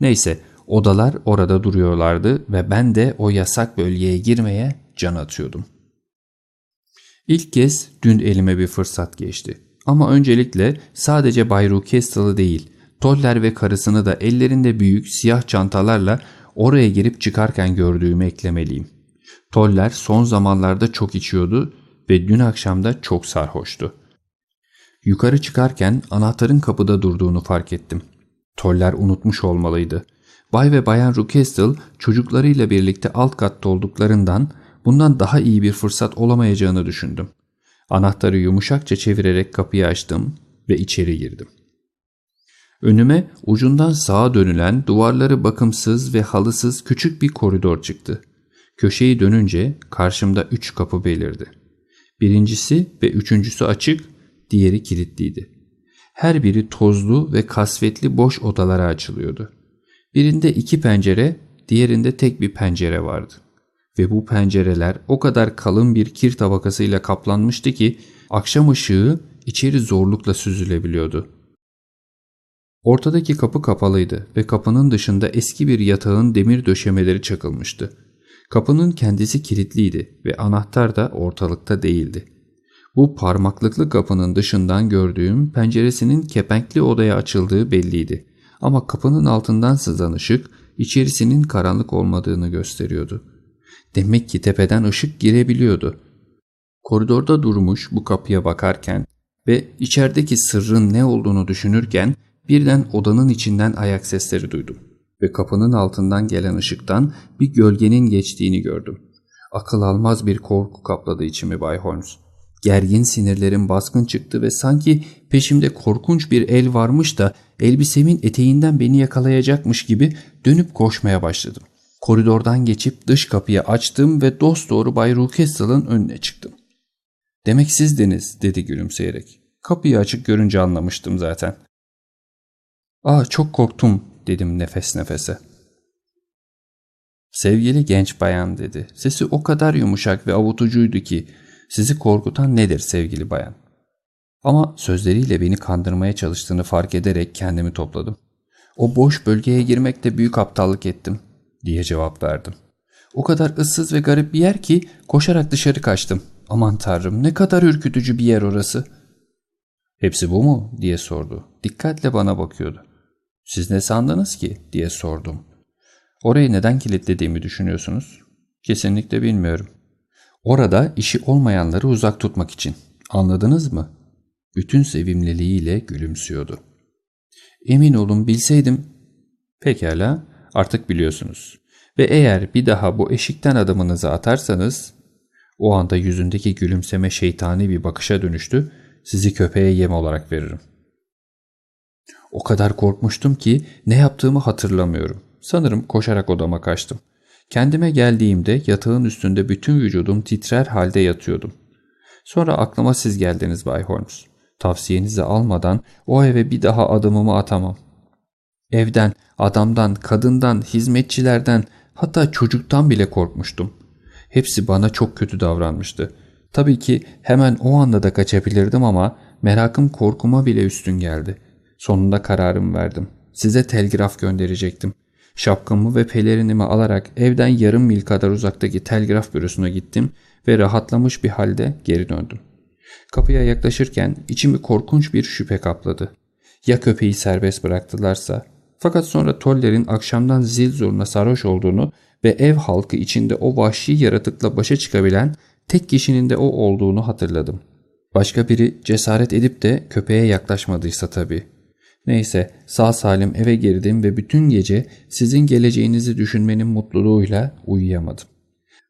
Neyse, odalar orada duruyorlardı ve ben de o yasak bölgeye girmeye can atıyordum.'' İlk kez dün elime bir fırsat geçti. Ama öncelikle sadece Bay Rucastle'ı değil, Toller ve karısını da ellerinde büyük siyah çantalarla oraya girip çıkarken gördüğümü eklemeliyim. Toller son zamanlarda çok içiyordu ve dün akşam da çok sarhoştu. Yukarı çıkarken anahtarın kapıda durduğunu fark ettim. Toller unutmuş olmalıydı. Bay ve Bayan Rucastle çocuklarıyla birlikte alt katta olduklarından bundan daha iyi bir fırsat olamayacağını düşündüm. Anahtarı yumuşakça çevirerek kapıyı açtım ve içeri girdim. Önüme ucundan sağa dönülen duvarları bakımsız ve halısız küçük bir koridor çıktı. Köşeyi dönünce karşımda üç kapı belirdi. Birincisi ve üçüncüsü açık, diğeri kilitliydi. Her biri tozlu ve kasvetli boş odalara açılıyordu. Birinde iki pencere, diğerinde tek bir pencere vardı ve bu pencereler o kadar kalın bir kir tabakasıyla kaplanmıştı ki akşam ışığı içeri zorlukla süzülebiliyordu. Ortadaki kapı kapalıydı ve kapının dışında eski bir yatağın demir döşemeleri çakılmıştı. Kapının kendisi kilitliydi ve anahtar da ortalıkta değildi. Bu parmaklıklı kapının dışından gördüğüm penceresinin kepenkli odaya açıldığı belliydi. Ama kapının altından sızan ışık içerisinin karanlık olmadığını gösteriyordu. Demek ki tepeden ışık girebiliyordu. Koridorda durmuş bu kapıya bakarken ve içerideki sırrın ne olduğunu düşünürken birden odanın içinden ayak sesleri duydum ve kapının altından gelen ışıktan bir gölgenin geçtiğini gördüm. Akıl almaz bir korku kapladı içimi Bay Holmes. Gergin sinirlerim baskın çıktı ve sanki peşimde korkunç bir el varmış da elbisemin eteğinden beni yakalayacakmış gibi dönüp koşmaya başladım. Koridordan geçip dış kapıyı açtım ve dosdoğru Bay Rucastle'ın önüne çıktım. Demek sizdiniz dedi gülümseyerek. Kapıyı açık görünce anlamıştım zaten. Aa çok korktum dedim nefes nefese. Sevgili genç bayan dedi. Sesi o kadar yumuşak ve avutucuydu ki sizi korkutan nedir sevgili bayan? Ama sözleriyle beni kandırmaya çalıştığını fark ederek kendimi topladım. O boş bölgeye girmekte büyük aptallık ettim diye cevap verdim. O kadar ıssız ve garip bir yer ki koşarak dışarı kaçtım. Aman tanrım ne kadar ürkütücü bir yer orası. Hepsi bu mu diye sordu. Dikkatle bana bakıyordu. Siz ne sandınız ki diye sordum. Orayı neden kilitlediğimi düşünüyorsunuz? Kesinlikle bilmiyorum. Orada işi olmayanları uzak tutmak için. Anladınız mı? Bütün sevimliliğiyle gülümsüyordu. Emin olun bilseydim. Pekala Artık biliyorsunuz. Ve eğer bir daha bu eşikten adımınızı atarsanız o anda yüzündeki gülümseme şeytani bir bakışa dönüştü. Sizi köpeğe yem olarak veririm. O kadar korkmuştum ki ne yaptığımı hatırlamıyorum. Sanırım koşarak odama kaçtım. Kendime geldiğimde yatağın üstünde bütün vücudum titrer halde yatıyordum. Sonra aklıma siz geldiniz Bay Holmes. Tavsiyenizi almadan o eve bir daha adımımı atamam. Evden, adamdan, kadından, hizmetçilerden, hatta çocuktan bile korkmuştum. Hepsi bana çok kötü davranmıştı. Tabii ki hemen o anda da kaçabilirdim ama merakım korkuma bile üstün geldi. Sonunda kararımı verdim. Size telgraf gönderecektim. Şapkamı ve pelerinimi alarak evden yarım mil kadar uzaktaki telgraf bürosuna gittim ve rahatlamış bir halde geri döndüm. Kapıya yaklaşırken içimi korkunç bir şüphe kapladı. Ya köpeği serbest bıraktılarsa? Fakat sonra Toller'in akşamdan zil zurna sarhoş olduğunu ve ev halkı içinde o vahşi yaratıkla başa çıkabilen tek kişinin de o olduğunu hatırladım. Başka biri cesaret edip de köpeğe yaklaşmadıysa tabii. Neyse sağ salim eve girdim ve bütün gece sizin geleceğinizi düşünmenin mutluluğuyla uyuyamadım.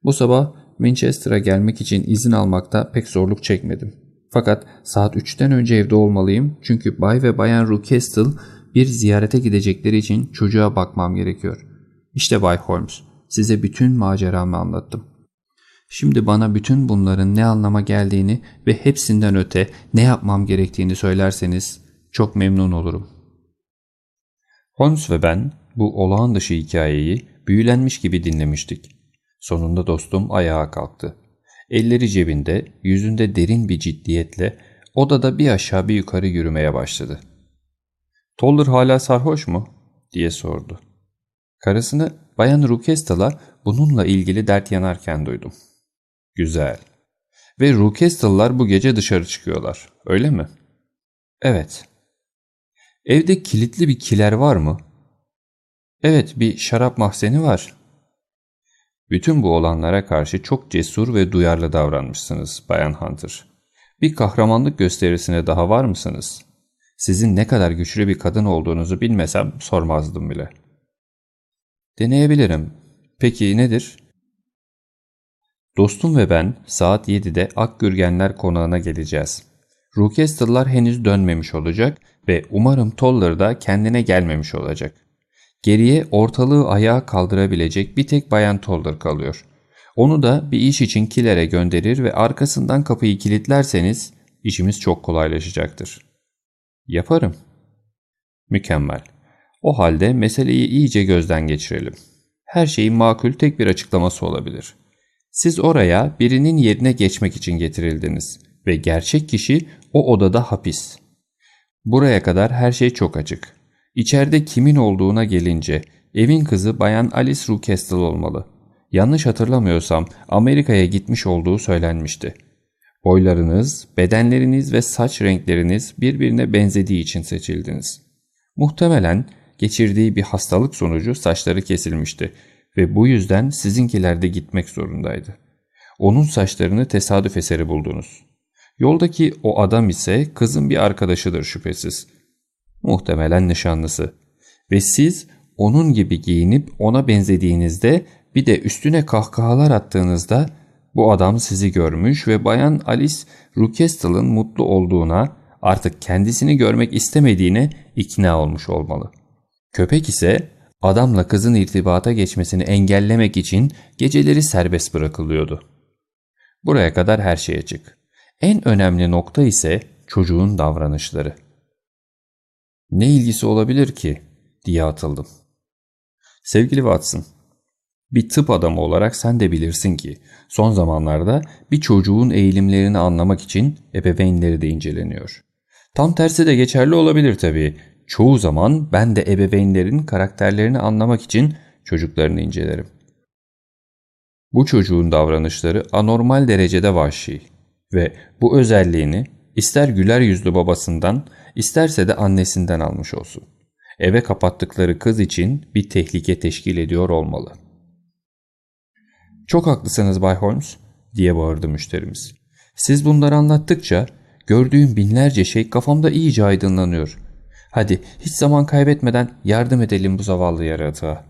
Bu sabah Manchester'a gelmek için izin almakta pek zorluk çekmedim. Fakat saat 3'ten önce evde olmalıyım çünkü Bay ve Bayan Rucastle bir ziyarete gidecekleri için çocuğa bakmam gerekiyor. İşte Bay Holmes, size bütün maceramı anlattım. Şimdi bana bütün bunların ne anlama geldiğini ve hepsinden öte ne yapmam gerektiğini söylerseniz çok memnun olurum. Holmes ve ben bu olağan dışı hikayeyi büyülenmiş gibi dinlemiştik. Sonunda dostum ayağa kalktı. Elleri cebinde, yüzünde derin bir ciddiyetle odada bir aşağı bir yukarı yürümeye başladı. ''Toller hala sarhoş mu?'' diye sordu. Karısını Bayan Rukestal'a bununla ilgili dert yanarken duydum. ''Güzel. Ve Rukestal'lar bu gece dışarı çıkıyorlar, öyle mi?'' ''Evet.'' ''Evde kilitli bir kiler var mı?'' ''Evet, bir şarap mahzeni var.'' Bütün bu olanlara karşı çok cesur ve duyarlı davranmışsınız Bayan Hunter. Bir kahramanlık gösterisine daha var mısınız? Sizin ne kadar güçlü bir kadın olduğunuzu bilmesem sormazdım bile. Deneyebilirim. Peki nedir? Dostum ve ben saat 7'de Akgürgenler konağına geleceğiz. Rookestal'lar henüz dönmemiş olacak ve umarım Toller da kendine gelmemiş olacak. Geriye ortalığı ayağa kaldırabilecek bir tek Bayan Toller kalıyor. Onu da bir iş için kilere gönderir ve arkasından kapıyı kilitlerseniz işimiz çok kolaylaşacaktır. Yaparım. Mükemmel. O halde meseleyi iyice gözden geçirelim. Her şeyin makul tek bir açıklaması olabilir. Siz oraya birinin yerine geçmek için getirildiniz ve gerçek kişi o odada hapis. Buraya kadar her şey çok açık. İçeride kimin olduğuna gelince evin kızı Bayan Alice Rucastle olmalı. Yanlış hatırlamıyorsam Amerika'ya gitmiş olduğu söylenmişti. Boylarınız, bedenleriniz ve saç renkleriniz birbirine benzediği için seçildiniz. Muhtemelen geçirdiği bir hastalık sonucu saçları kesilmişti ve bu yüzden sizinkiler de gitmek zorundaydı. Onun saçlarını tesadüf eseri buldunuz. Yoldaki o adam ise kızın bir arkadaşıdır şüphesiz. Muhtemelen nişanlısı. Ve siz onun gibi giyinip ona benzediğinizde bir de üstüne kahkahalar attığınızda bu adam sizi görmüş ve bayan Alice Rucastel'ın mutlu olduğuna artık kendisini görmek istemediğine ikna olmuş olmalı. Köpek ise adamla kızın irtibata geçmesini engellemek için geceleri serbest bırakılıyordu. Buraya kadar her şey açık. En önemli nokta ise çocuğun davranışları. Ne ilgisi olabilir ki diye atıldım. Sevgili Watson, bir tıp adamı olarak sen de bilirsin ki son zamanlarda bir çocuğun eğilimlerini anlamak için ebeveynleri de inceleniyor. Tam tersi de geçerli olabilir tabii. Çoğu zaman ben de ebeveynlerin karakterlerini anlamak için çocuklarını incelerim. Bu çocuğun davranışları anormal derecede vahşi ve bu özelliğini ister güler yüzlü babasından isterse de annesinden almış olsun. Eve kapattıkları kız için bir tehlike teşkil ediyor olmalı. Çok haklısınız Bay Holmes diye bağırdı müşterimiz. Siz bunları anlattıkça gördüğüm binlerce şey kafamda iyice aydınlanıyor. Hadi hiç zaman kaybetmeden yardım edelim bu zavallı yaratığa.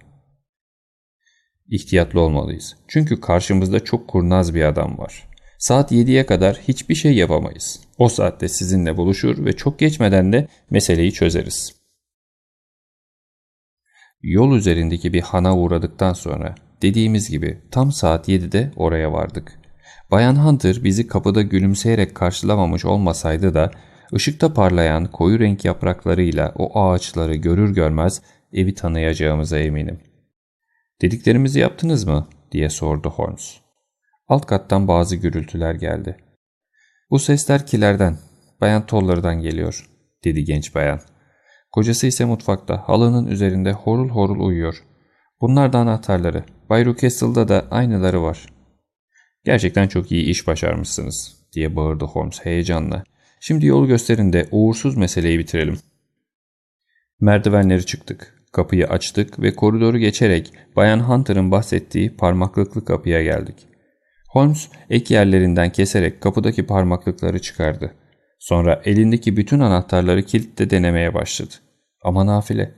İhtiyatlı olmalıyız. Çünkü karşımızda çok kurnaz bir adam var. Saat 7'ye kadar hiçbir şey yapamayız. O saatte sizinle buluşur ve çok geçmeden de meseleyi çözeriz. Yol üzerindeki bir hana uğradıktan sonra dediğimiz gibi tam saat 7'de oraya vardık. Bayan Hunter bizi kapıda gülümseyerek karşılamamış olmasaydı da ışıkta parlayan koyu renk yapraklarıyla o ağaçları görür görmez evi tanıyacağımıza eminim. Dediklerimizi yaptınız mı? diye sordu Holmes. Alt kattan bazı gürültüler geldi. Bu sesler kilerden, Bayan Toller'dan geliyor, dedi genç bayan. Kocası ise mutfakta, halının üzerinde horul horul uyuyor. Bunlar da anahtarları. Bay Rucastle'da da aynıları var. Gerçekten çok iyi iş başarmışsınız, diye bağırdı Holmes heyecanla. Şimdi yol gösterin de uğursuz meseleyi bitirelim. Merdivenleri çıktık. Kapıyı açtık ve koridoru geçerek Bayan Hunter'ın bahsettiği parmaklıklı kapıya geldik. Holmes ek yerlerinden keserek kapıdaki parmaklıkları çıkardı. Sonra elindeki bütün anahtarları kilitle denemeye başladı. Ama nafile.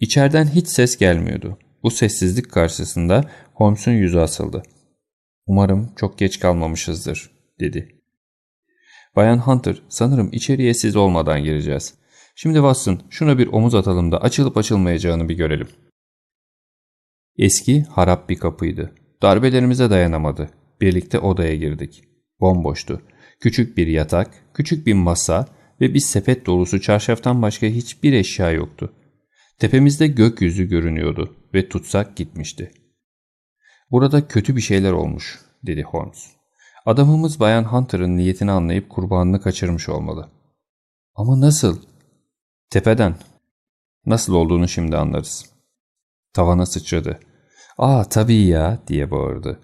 İçeriden hiç ses gelmiyordu. Bu sessizlik karşısında Holmes'un yüzü asıldı. Umarım çok geç kalmamışızdır, dedi. Bayan Hunter, sanırım içeriye siz olmadan gireceğiz. Şimdi Watson, şuna bir omuz atalım da açılıp açılmayacağını bir görelim. Eski, harap bir kapıydı. Darbelerimize dayanamadı. Birlikte odaya girdik. Bomboştu. Küçük bir yatak, küçük bir masa ve bir sepet dolusu çarşaftan başka hiçbir eşya yoktu. Tepemizde gökyüzü görünüyordu ve tutsak gitmişti. Burada kötü bir şeyler olmuş, dedi Holmes. Adamımız Bayan Hunter'ın niyetini anlayıp kurbanını kaçırmış olmalı. Ama nasıl? Tepeden. Nasıl olduğunu şimdi anlarız. Tavana sıçradı. ''Aa tabii ya'' diye bağırdı.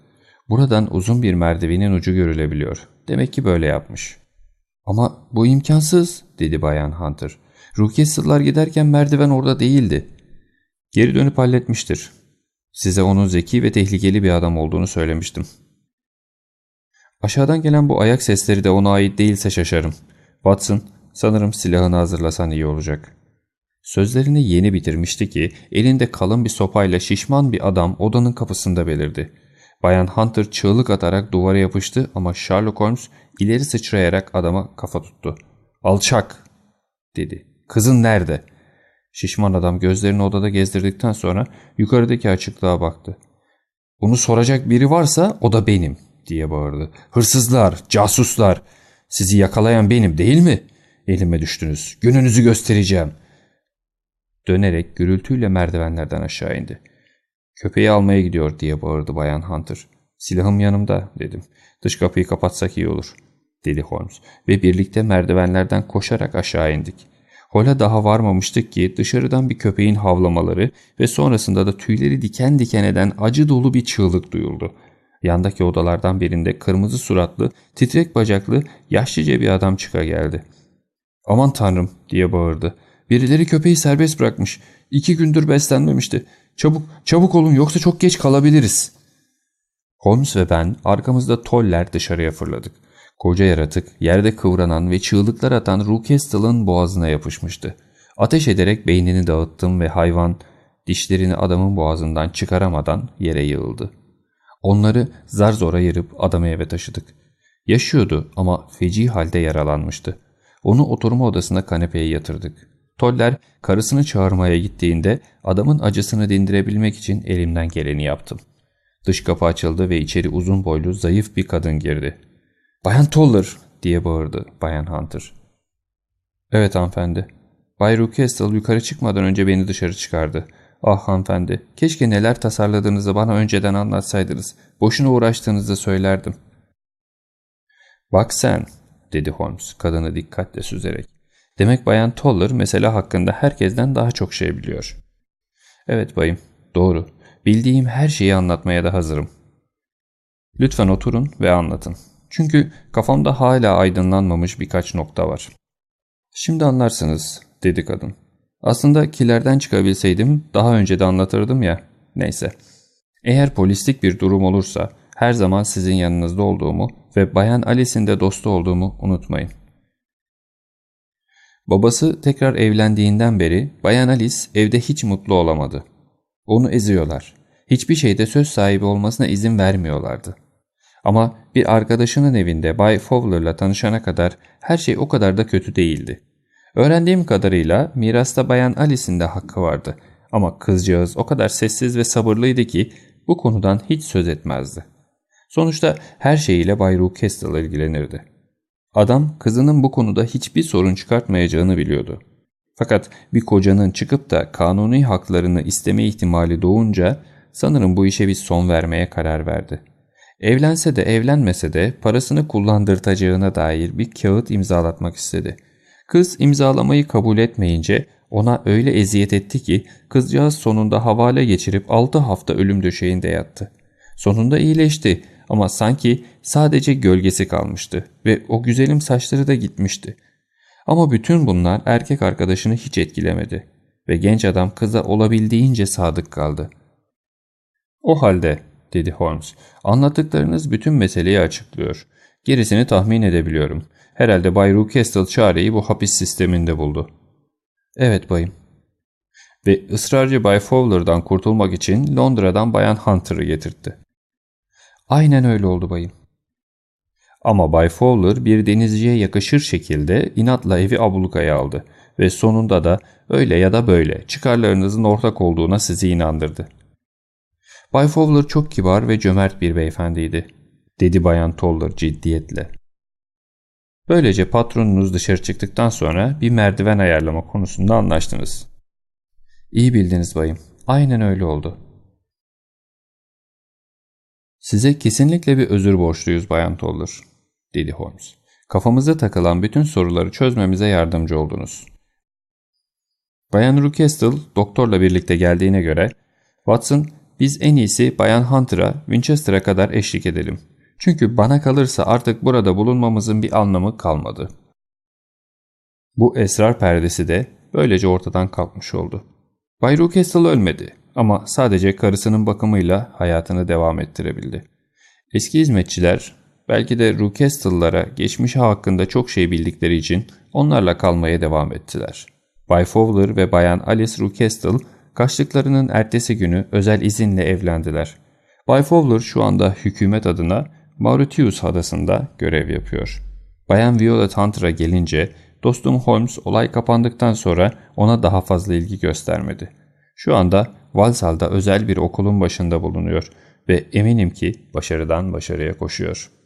Buradan uzun bir merdivenin ucu görülebiliyor. Demek ki böyle yapmış. Ama bu imkansız dedi Bayan Hunter. Ruh giderken merdiven orada değildi. Geri dönüp halletmiştir. Size onun zeki ve tehlikeli bir adam olduğunu söylemiştim. Aşağıdan gelen bu ayak sesleri de ona ait değilse şaşarım. Watson, sanırım silahını hazırlasan iyi olacak. Sözlerini yeni bitirmişti ki elinde kalın bir sopayla şişman bir adam odanın kapısında belirdi. Bayan Hunter çığlık atarak duvara yapıştı ama Sherlock Holmes ileri sıçrayarak adama kafa tuttu. ''Alçak!'' dedi. ''Kızın nerede?'' Şişman adam gözlerini odada gezdirdikten sonra yukarıdaki açıklığa baktı. ''Bunu soracak biri varsa o da benim.'' diye bağırdı. ''Hırsızlar, casuslar, sizi yakalayan benim değil mi? Elime düştünüz, gününüzü göstereceğim.'' Dönerek gürültüyle merdivenlerden aşağı indi. Köpeği almaya gidiyor diye bağırdı Bayan Hunter. Silahım yanımda dedim. Dış kapıyı kapatsak iyi olur dedi Holmes ve birlikte merdivenlerden koşarak aşağı indik. Hola daha varmamıştık ki dışarıdan bir köpeğin havlamaları ve sonrasında da tüyleri diken diken eden acı dolu bir çığlık duyuldu. Yandaki odalardan birinde kırmızı suratlı, titrek bacaklı, yaşlıca bir adam çıka geldi. ''Aman tanrım'' diye bağırdı. ''Birileri köpeği serbest bırakmış. İki gündür beslenmemişti. Çabuk, çabuk olun yoksa çok geç kalabiliriz. Holmes ve ben arkamızda toller dışarıya fırladık. Koca yaratık yerde kıvranan ve çığlıklar atan Rucastle'ın boğazına yapışmıştı. Ateş ederek beynini dağıttım ve hayvan dişlerini adamın boğazından çıkaramadan yere yığıldı. Onları zar zor ayırıp adamı eve taşıdık. Yaşıyordu ama feci halde yaralanmıştı. Onu oturma odasına kanepeye yatırdık. Toller karısını çağırmaya gittiğinde adamın acısını dindirebilmek için elimden geleni yaptım. Dış kapı açıldı ve içeri uzun boylu zayıf bir kadın girdi. ''Bayan Toller!'' diye bağırdı Bayan Hunter. ''Evet hanımefendi. Bay Rucastle yukarı çıkmadan önce beni dışarı çıkardı. Ah hanımefendi, keşke neler tasarladığınızı bana önceden anlatsaydınız. Boşuna uğraştığınızı söylerdim.'' ''Bak sen'' dedi Holmes kadını dikkatle süzerek. Demek Bayan Toller mesela hakkında herkesten daha çok şey biliyor. Evet bayım, doğru. Bildiğim her şeyi anlatmaya da hazırım. Lütfen oturun ve anlatın. Çünkü kafamda hala aydınlanmamış birkaç nokta var. Şimdi anlarsınız, dedi kadın. Aslında kilerden çıkabilseydim daha önce de anlatırdım ya. Neyse. Eğer polislik bir durum olursa her zaman sizin yanınızda olduğumu ve Bayan Alice'in de dostu olduğumu unutmayın. Babası tekrar evlendiğinden beri Bayan Alice evde hiç mutlu olamadı. Onu eziyorlar. Hiçbir şeyde söz sahibi olmasına izin vermiyorlardı. Ama bir arkadaşının evinde Bay Fowler'la tanışana kadar her şey o kadar da kötü değildi. Öğrendiğim kadarıyla mirasta Bayan Alice'in de hakkı vardı. Ama kızcağız o kadar sessiz ve sabırlıydı ki bu konudan hiç söz etmezdi. Sonuçta her şeyiyle Bay Rookestle ilgilenirdi. Adam kızının bu konuda hiçbir sorun çıkartmayacağını biliyordu. Fakat bir kocanın çıkıp da kanuni haklarını isteme ihtimali doğunca sanırım bu işe bir son vermeye karar verdi. Evlense de evlenmese de parasını kullandırtacağına dair bir kağıt imzalatmak istedi. Kız imzalamayı kabul etmeyince ona öyle eziyet etti ki kızcağız sonunda havale geçirip 6 hafta ölüm döşeğinde yattı. Sonunda iyileşti ama sanki sadece gölgesi kalmıştı ve o güzelim saçları da gitmişti. Ama bütün bunlar erkek arkadaşını hiç etkilemedi ve genç adam kıza olabildiğince sadık kaldı. O halde dedi Holmes, anlattıklarınız bütün meseleyi açıklıyor. Gerisini tahmin edebiliyorum. Herhalde Bay Rookestle çareyi bu hapis sisteminde buldu. Evet bayım. Ve ısrarcı Bay Fowler'dan kurtulmak için Londra'dan Bayan Hunter'ı getirtti. Aynen öyle oldu bayım. Ama Bay Fowler bir denizciye yakışır şekilde inatla evi ablukaya aldı ve sonunda da öyle ya da böyle çıkarlarınızın ortak olduğuna sizi inandırdı. Bay Fowler çok kibar ve cömert bir beyefendiydi, dedi Bayan Toller ciddiyetle. Böylece patronunuz dışarı çıktıktan sonra bir merdiven ayarlama konusunda anlaştınız. İyi bildiniz bayım. Aynen öyle oldu. Size kesinlikle bir özür borçluyuz Bayan Toller, dedi Holmes. Kafamıza takılan bütün soruları çözmemize yardımcı oldunuz. Bayan Rookestle doktorla birlikte geldiğine göre Watson biz en iyisi Bayan Hunter'a Winchester'a kadar eşlik edelim. Çünkü bana kalırsa artık burada bulunmamızın bir anlamı kalmadı. Bu esrar perdesi de böylece ortadan kalkmış oldu. Bay Rookestle ölmedi ama sadece karısının bakımıyla hayatını devam ettirebildi. Eski hizmetçiler belki de Rookestle'lara geçmişi hakkında çok şey bildikleri için onlarla kalmaya devam ettiler. Bay Fowler ve Bayan Alice Rookestle kaçtıklarının ertesi günü özel izinle evlendiler. Bay Fowler şu anda hükümet adına Mauritius adasında görev yapıyor. Bayan Violet Hunter'a gelince dostum Holmes olay kapandıktan sonra ona daha fazla ilgi göstermedi. Şu anda Valsal'da özel bir okulun başında bulunuyor ve eminim ki başarıdan başarıya koşuyor.''